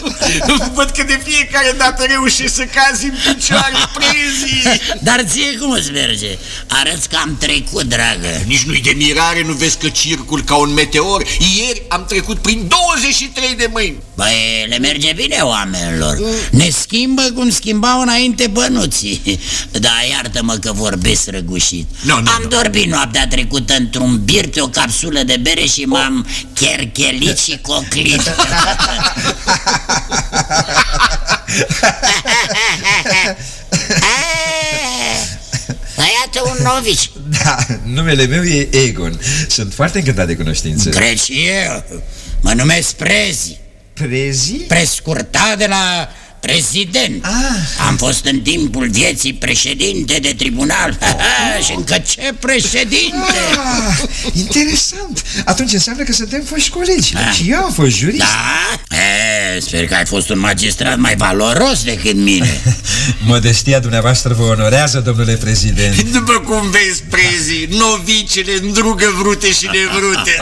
Văd că de fiecare dată reușești să cazi în picioare prezi. Dar ție cum îți merge? Arăți că am trecut, dragă. Nici nu-i de mirare, nu vezi că circul ca un meteor? Ieri am trecut prin 23 de mâini. Băi, le merge bine oamenilor Ne schimbă cum schimbau înainte bănuții Da, iartă-mă că vorbesc răgușit no, no, Am dormit noaptea trecută într-un bir pe o capsulă de bere și m-am cherchelit și coclit Băiatul un novici Da, numele meu e Egon. Sunt foarte încântat de cunoștință. Cred și eu Mă numesc Prezi. Prezi? Prescurtat de la prezident ah. Am fost în timpul vieții președinte de tribunal. Oh. Și încă ce președinte? Ah, Interesant. Atunci înseamnă că suntem foști colegi. Ah. Și eu am fost jurist. Da? E, sper că ai fost un magistrat mai valoros decât mine. Modestia dumneavoastră vă onorează, domnule prezident. După cum vezi, prezi, novicele îndrugă vrute și nevrute.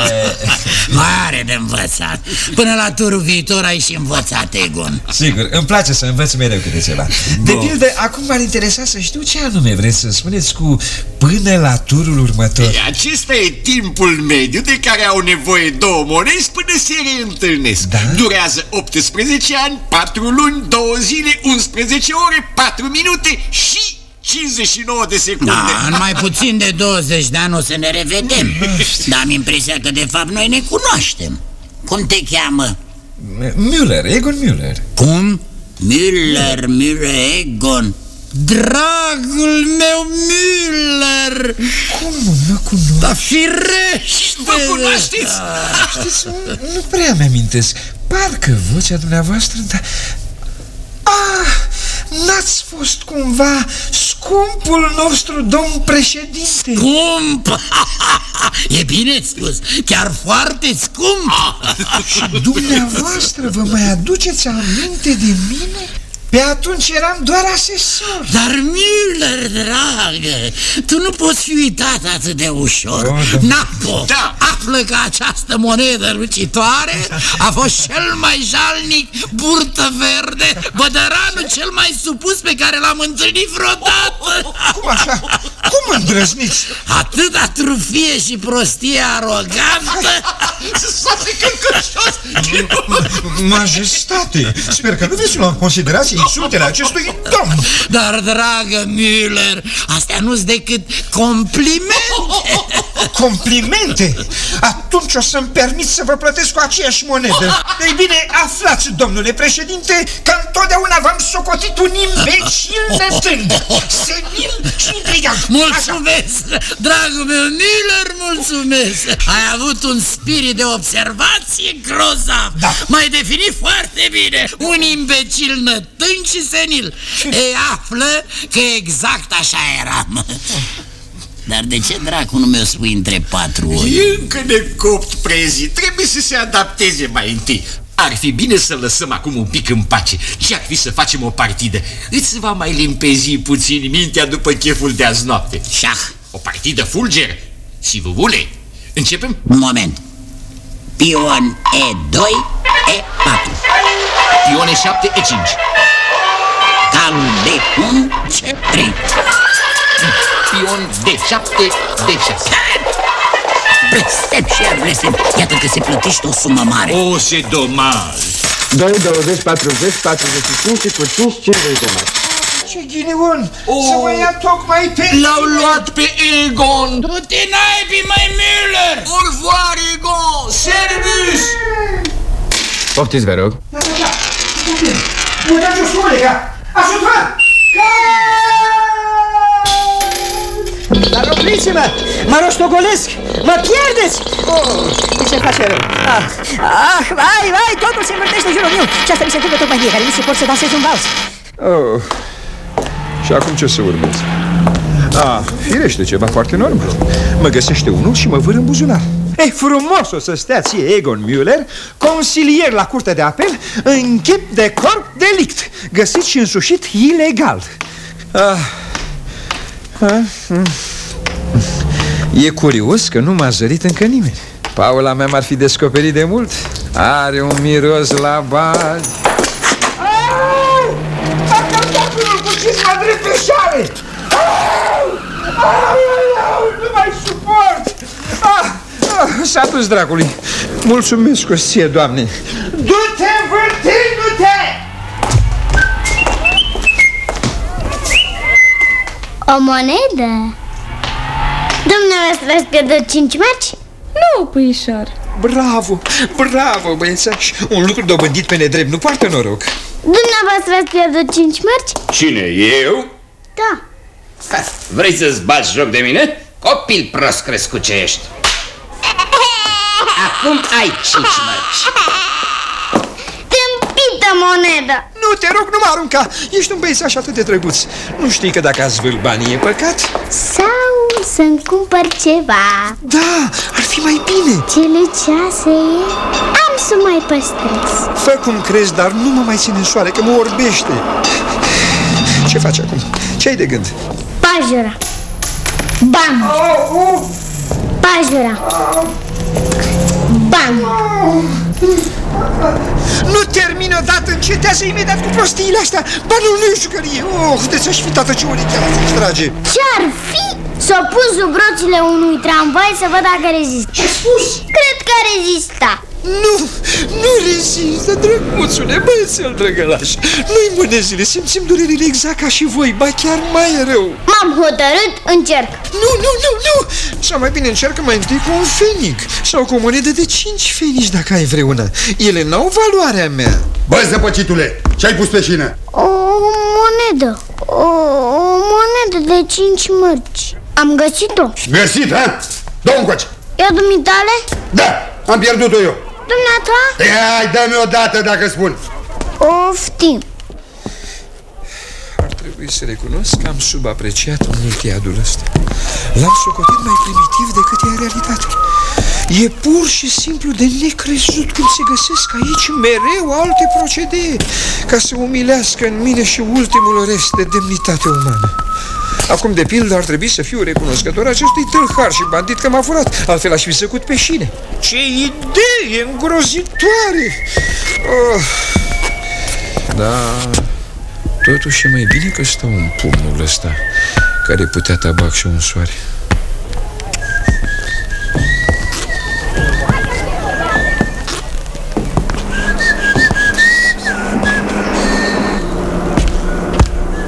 Mare de învățat. Până la turul viitor ai și învățat, Egon. Sigur, îmi place să învăț mereu câte ceva De Bun. pildă, acum m-ar interesa să știu ce anume vreți să spuneți cu până la turul următor Acesta e timpul mediu de care au nevoie două monezi până se reîntâlnesc. Da? Durează 18 ani, 4 luni, 2 zile, 11 ore, 4 minute și 59 de secunde. Da, în mai puțin de 20 de ani o să ne revedem Dar am impresia că de fapt noi ne cunoaștem Cum te cheamă? Müller, Egon Müller Cum? Müller, Müller, Egon. Dragul meu Müller. Cum nu cunosc? Da firește Vă cunoașteți? Știți, nu, nu prea mi-amintesc. Parcă vocea dumneavoastră, dar... Ah, n-ați fost cumva scumpul nostru domn președinte Scump! E bine spus, chiar foarte scump Și dumneavoastră vă mai aduceți aminte de mine? Pe atunci eram doar asesor Dar Müller, dragă, tu nu poți fi uitat atât de ușor Oh, da. Napo, da. află că această monedă lucitoare a fost cel mai jalnic burtă verde Bădăranul cel mai supus pe care l-am întâlnit vreodată Cum așa? Cum îndrăzniți? Atâta trufie și prostie arogantă Majestate, sper că nu veți lua în considerație insultele acestui domn. Dar, dragă Müller, astea nu-s decât complimente Complimente? Atunci o să-mi permit să vă plătesc cu aceeași monedă. Ei bine, aflați, domnule președinte, că întotdeauna v-am socotit un imbecil netând Senil și intrigant. Mulțumesc, dragul meu. Miller, mulțumesc. Ai avut un spirit de observație grozav. Da. M-ai definit foarte bine. Un imbecil nătân și senil. Ei, află că exact așa eram Dar de ce dracu nu mi-o spui între patru ori? E încă necopt, prezi. Trebuie să se adapteze mai întâi. Ar fi bine să lăsăm acum un pic în pace. Ce ar fi să facem o partidă? Îți va mai limpezi puțin mintea după cheful de azi noapte. Șah. O partidă fulger. Și vuvule. Începem? Un moment Pion E2, E4 Pion E7, E5. Cal D1, C3 Pion D7, D6. Blestem și iar blestem Iată că se plătește o sumă mare O, ce domaj! 2, 20, 40, 45 și cu 5, 50 de mari. Ce ghinion! Să vă ia tocmai pe... L-au luat pe Egon! Du-te naibii, mai Müller! Au revoir, Egon! Servus! Poftiți, vă rog. Da, da, da! Uitați-o, colega! Ajutor! Dar opriți-mă! Mă rostogolesc! Mă pierdeți! Oh, mi se face rău. Ah, ah, vai, vai, totul se învârtește în jurul meu. Și asta mi se întâmplă tocmai mie, care nu suport să dansez un vals. Oh. Și acum ce să urmez? Ah, firește, ceva foarte normal. Mă găsește unul și mă vâr în buzunar. E frumos o să stea ție Egon Müller, consilier la curtea de apel, în chip de corp delict, găsit și însușit ilegal. Ah. Ah. mm. E curios că nu m-a zărit încă nimeni. Paula mea m-ar fi descoperit de mult. Are un miros la bani. A călcat unul cu cizma drept pe șale! Au! Au, au, au, Nu mai suport! Ah, Ah, S-a dus dracului. Mulțumesc o ție, doamne. Du-te, vârtindu-te! O monedă? Dumneavoastră ați pierdut 5 marci? Nu, puișor Bravo, bravo, băiețaș. Un lucru dobândit pe nedrept nu poartă noroc. Dumneavoastră ați pierdut 5 marci? Cine, eu? Da Ha, vrei să-ți bați joc de mine? Copil prost crescut ce ești. Acum ai cinci mărci. Tâmpită monedă Nu, te rog, nu mă arunca. Ești un băiețaș atât de drăguț. Nu știi că dacă ați zvârl banii e păcat? Sau să-mi cumpăr ceva. Da, ar fi mai bine. Cele cease am să mai păstrez. Fă cum crezi, dar nu mă mai ține în soare, că mă orbește. Ce faci acum? Ce ai de gând? Pajura. Bam Pajura. Bam Nu termin odată, încetează imediat cu prostiile astea. Banul nu e jucărie. Oh, de ți-aș fi tată ce oricheală să-ți trage Ce-ar fi să o pun sub roțile unui tramvai să văd dacă rezistă Ce spus? Cred că rezista Nu, nu rezistă, drăguțule, băiețel drăgălaș. Nu-i mânezile, simțim durerile exact ca și voi, ba chiar mai rău. M-am hotărât, încerc. Nu, nu, nu, nu. Sau mai bine încearcă mai întâi cu un fenic. Sau cu o monedă de 5 fenici dacă ai vreuna. Ele n-au valoarea mea. Bă, zăpăcitule, ce-ai pus pe șină? O monedă. O, o monedă de 5 mărci. Am găsit-o. Găsit, ha? Dă-o încoace. E dumitale? Da, am pierdut-o eu Dumneata? Ia, dă-mi o dată dacă spun. Oftim Ar trebui să recunosc că am subapreciat multiadul ăsta. L-am socotit mai primitiv decât e în realitate. E pur și simplu de necrezut când se găsesc aici mereu alte procedee Ca să umilească în mine și ultimul rest de demnitate umană Acum, de pildă, ar trebui să fiu recunoscător acestui tâlhar și bandit că m-a furat Altfel aș fi săcut pe șine Ce idee îngrozitoare! Oh. Da, totuși e mai bine că stau în pumnul ăsta Care putea tabac și un soare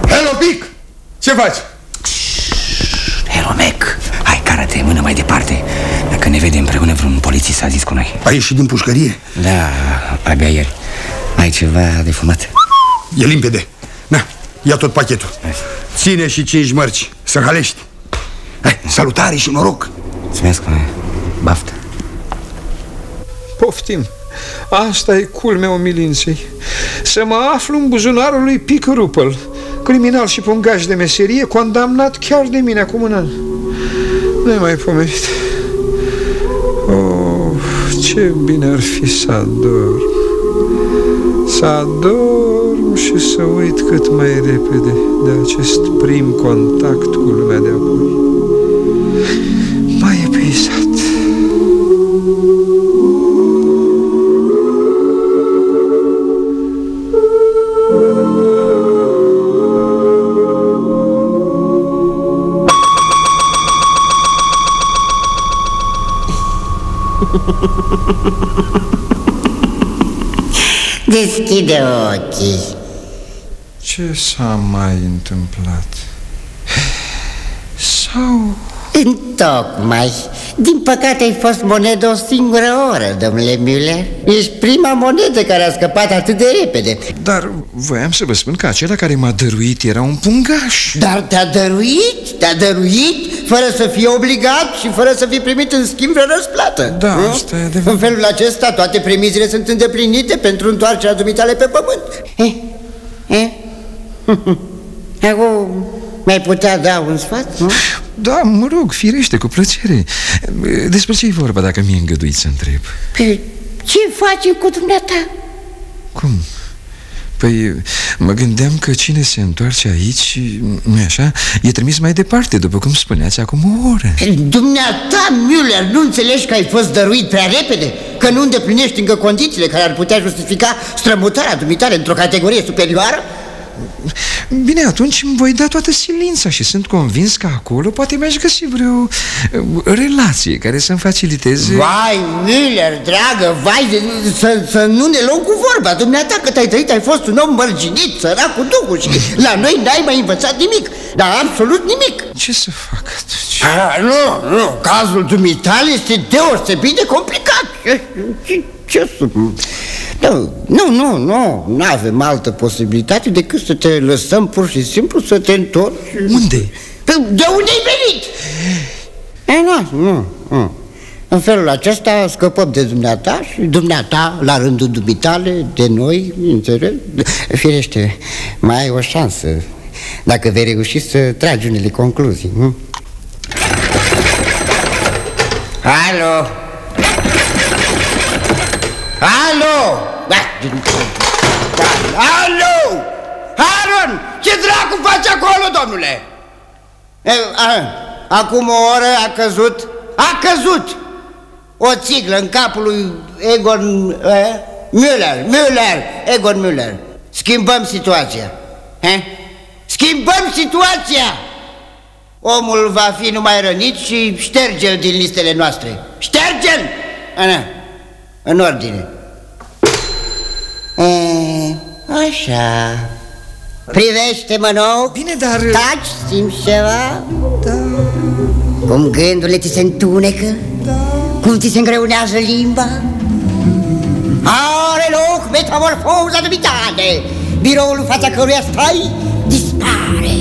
Hello, Pic! Ce faci? Helomec, hai, cară-te mână mai departe. Dacă ne vede împreună vreun polițist a zis cu noi. Ai ieșit din pușcărie? Da, abia ieri. Ai ceva de fumat? E limpede. Na, ia tot pachetul. Ține și cinci mărci, să halești. Hai, salutare și noroc. Mulțumesc, mă. baftă Poftim. Asta e culmea umilinței Să mă aflu în buzunarul lui Pic Rupel Criminal și pungaș de meserie Condamnat chiar de mine acum un an. Nu-i mai pomenit. Oh, ce bine ar fi să adorm. Să adorm și să uit cât mai repede De acest prim contact cu lumea de apoi Deschide ochii. Ce s-a mai întâmplat? Sau... Întocmai. Din păcate ai fost monedă o singură oră, domnule Müller. Ești prima monedă care a scăpat atât de repede. Dar voiam să vă spun că acela care m-a dăruit era un pungaș. Dar te-a dăruit? Te-a dăruit fără să fie obligat și fără să fi primit în schimb vreo răsplată Da, nu? asta e adevărat În felul acesta toate premizile sunt îndeplinite pentru întoarcerea dumitale pe pământ eh? Eh? Acum mai putea da un sfat, nu? Da, mă rog, firește, cu plăcere Despre ce e vorba dacă mi-e îngăduit să întreb? Pe ce facem cu dumneata? Cum? Păi, mă gândeam că cine se întoarce aici, nu așa, e trimis mai departe, după cum spuneați acum o oră Dumneata, Müller, nu înțelegi că ai fost dăruit prea repede? Că nu îndeplinești încă condițiile care ar putea justifica strămutarea dumitale într-o categorie superioară? Bine, atunci îmi voi da toată silința și sunt convins că acolo poate mi-aș găsi vreo uh, relație care să-mi faciliteze... Vai, Müller, dragă, vai, de- să, să nu ne luăm cu vorba. Dumneata cât ai trăit, ai fost un om mărginit, sărac cu duhul și la noi n-ai mai învățat nimic Dar absolut nimic. Ce să fac atunci? A, nu, nu, cazul dumitale este deosebit de complicat Ce, ce, ce să... Nu, nu, nu, nu, nu avem altă posibilitate decât să te lăsăm pur și simplu să te întorci Unde? De unde ai venit? E, nu, nu, nu În felul acesta scăpăm de dumneata și dumneata, la rândul dumitale, de noi, înțeleg? Firește, mai ai o șansă dacă vei reuși să tragi unele concluzii, nu? Alo! Alo! Da. Alo! Aaron! Ce dracu faci acolo, domnule? E, a, acum o oră a căzut A căzut O țiglă în capul lui Egon e? Müller Müller Egon Müller Schimbăm situația he? Schimbăm situația Omul va fi numai rănit și șterge-l din listele noastre Șterge-l! Ana, în ordine. E, Așa. Privește-mă nou. Bine, dar... Taci, simți ceva? Da. Cum gândurile ți se întunecă? Da. Cum ți se îngreunează limba? Are loc metamorfoza dumitale Biroul în fața căruia stai dispare.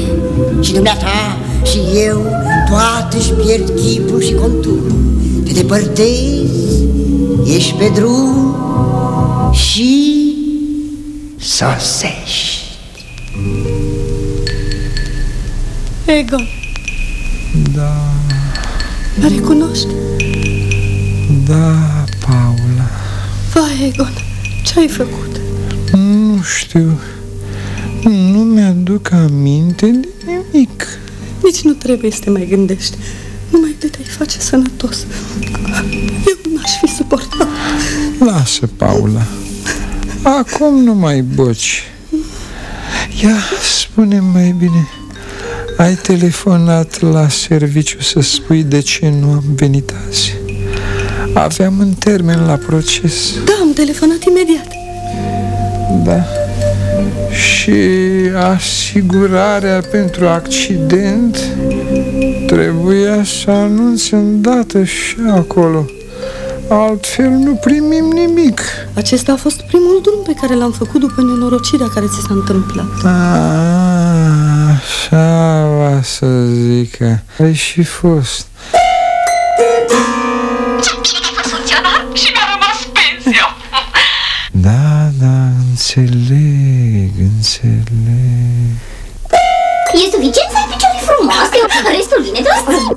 Și dumneata și eu toate își pierd chipul și conturul. Te depărtezi, ești pe drum și sosești. Egon, Da, mă recunoști? da, Paula. Vai, Egon, ce ai făcut? Nu știu. Nu mi-aduc aminte de nimic. Nici nu trebuie să te mai gândești Numai de te-ai face sănătos. Eu n-aș fi suportat. Lasă, Paula. Acum nu mai boci. Ia, spune mai bine Ai telefonat la serviciu să spui de ce nu am venit azi? Aveam un termen la proces. Da, am telefonat imediat. Da. Și asigurarea pentru accident Trebuia să anunț îndată și acolo. Altfel nu primim nimic. Acesta a fost primul drum pe care l-am făcut după nenorocirea care ți s-a întâmplat. Ah, Așa va să zică Ai și fost. Ce bine că funcționar și mi-a rămas pensia. Da, da, înțeleg, înțeleg. E suficient să ai picioare frumoase, restul vine de la sine.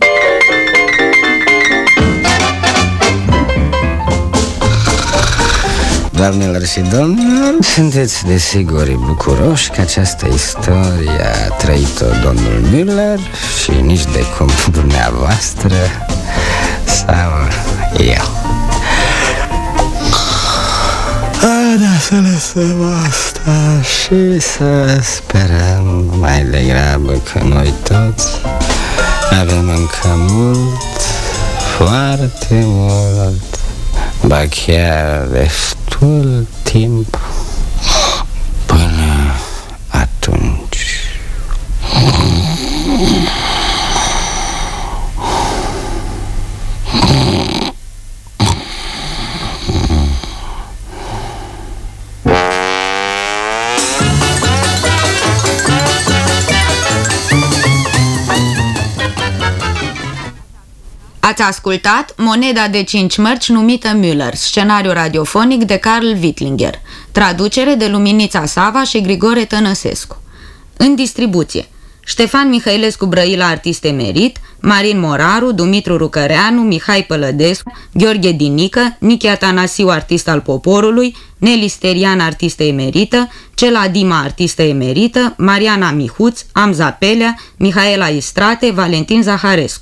Doamnelor și domnilor, sunteți desigur bucuroși că această istorie a trăit-o domnul Müller și nici de cum dumneavoastră sau eu. Haideți să lăsăm asta și să sperăm mai degrabă că noi toți avem încă mult, foarte mult, ba chiar destul timp până atunci. Ați ascultat Moneda de 5 mărci numită Müller, scenariu radiofonic de Carl Wittlinger, traducere de Luminița Sava și Grigore Tănăsescu. În distribuție Ștefan Mihailescu Brăila, artist emerit, Marin Moraru, Dumitru Rucăreanu, Mihai Pălădescu, Gheorghe Dinică, Nichi Atanasiu, artist al poporului, Nelly Sterian, artistă emerită, Cela Dima, artistă emerită, Mariana Mihuț, Amza Pelea, Mihaela Istrate, Valentin Zaharescu.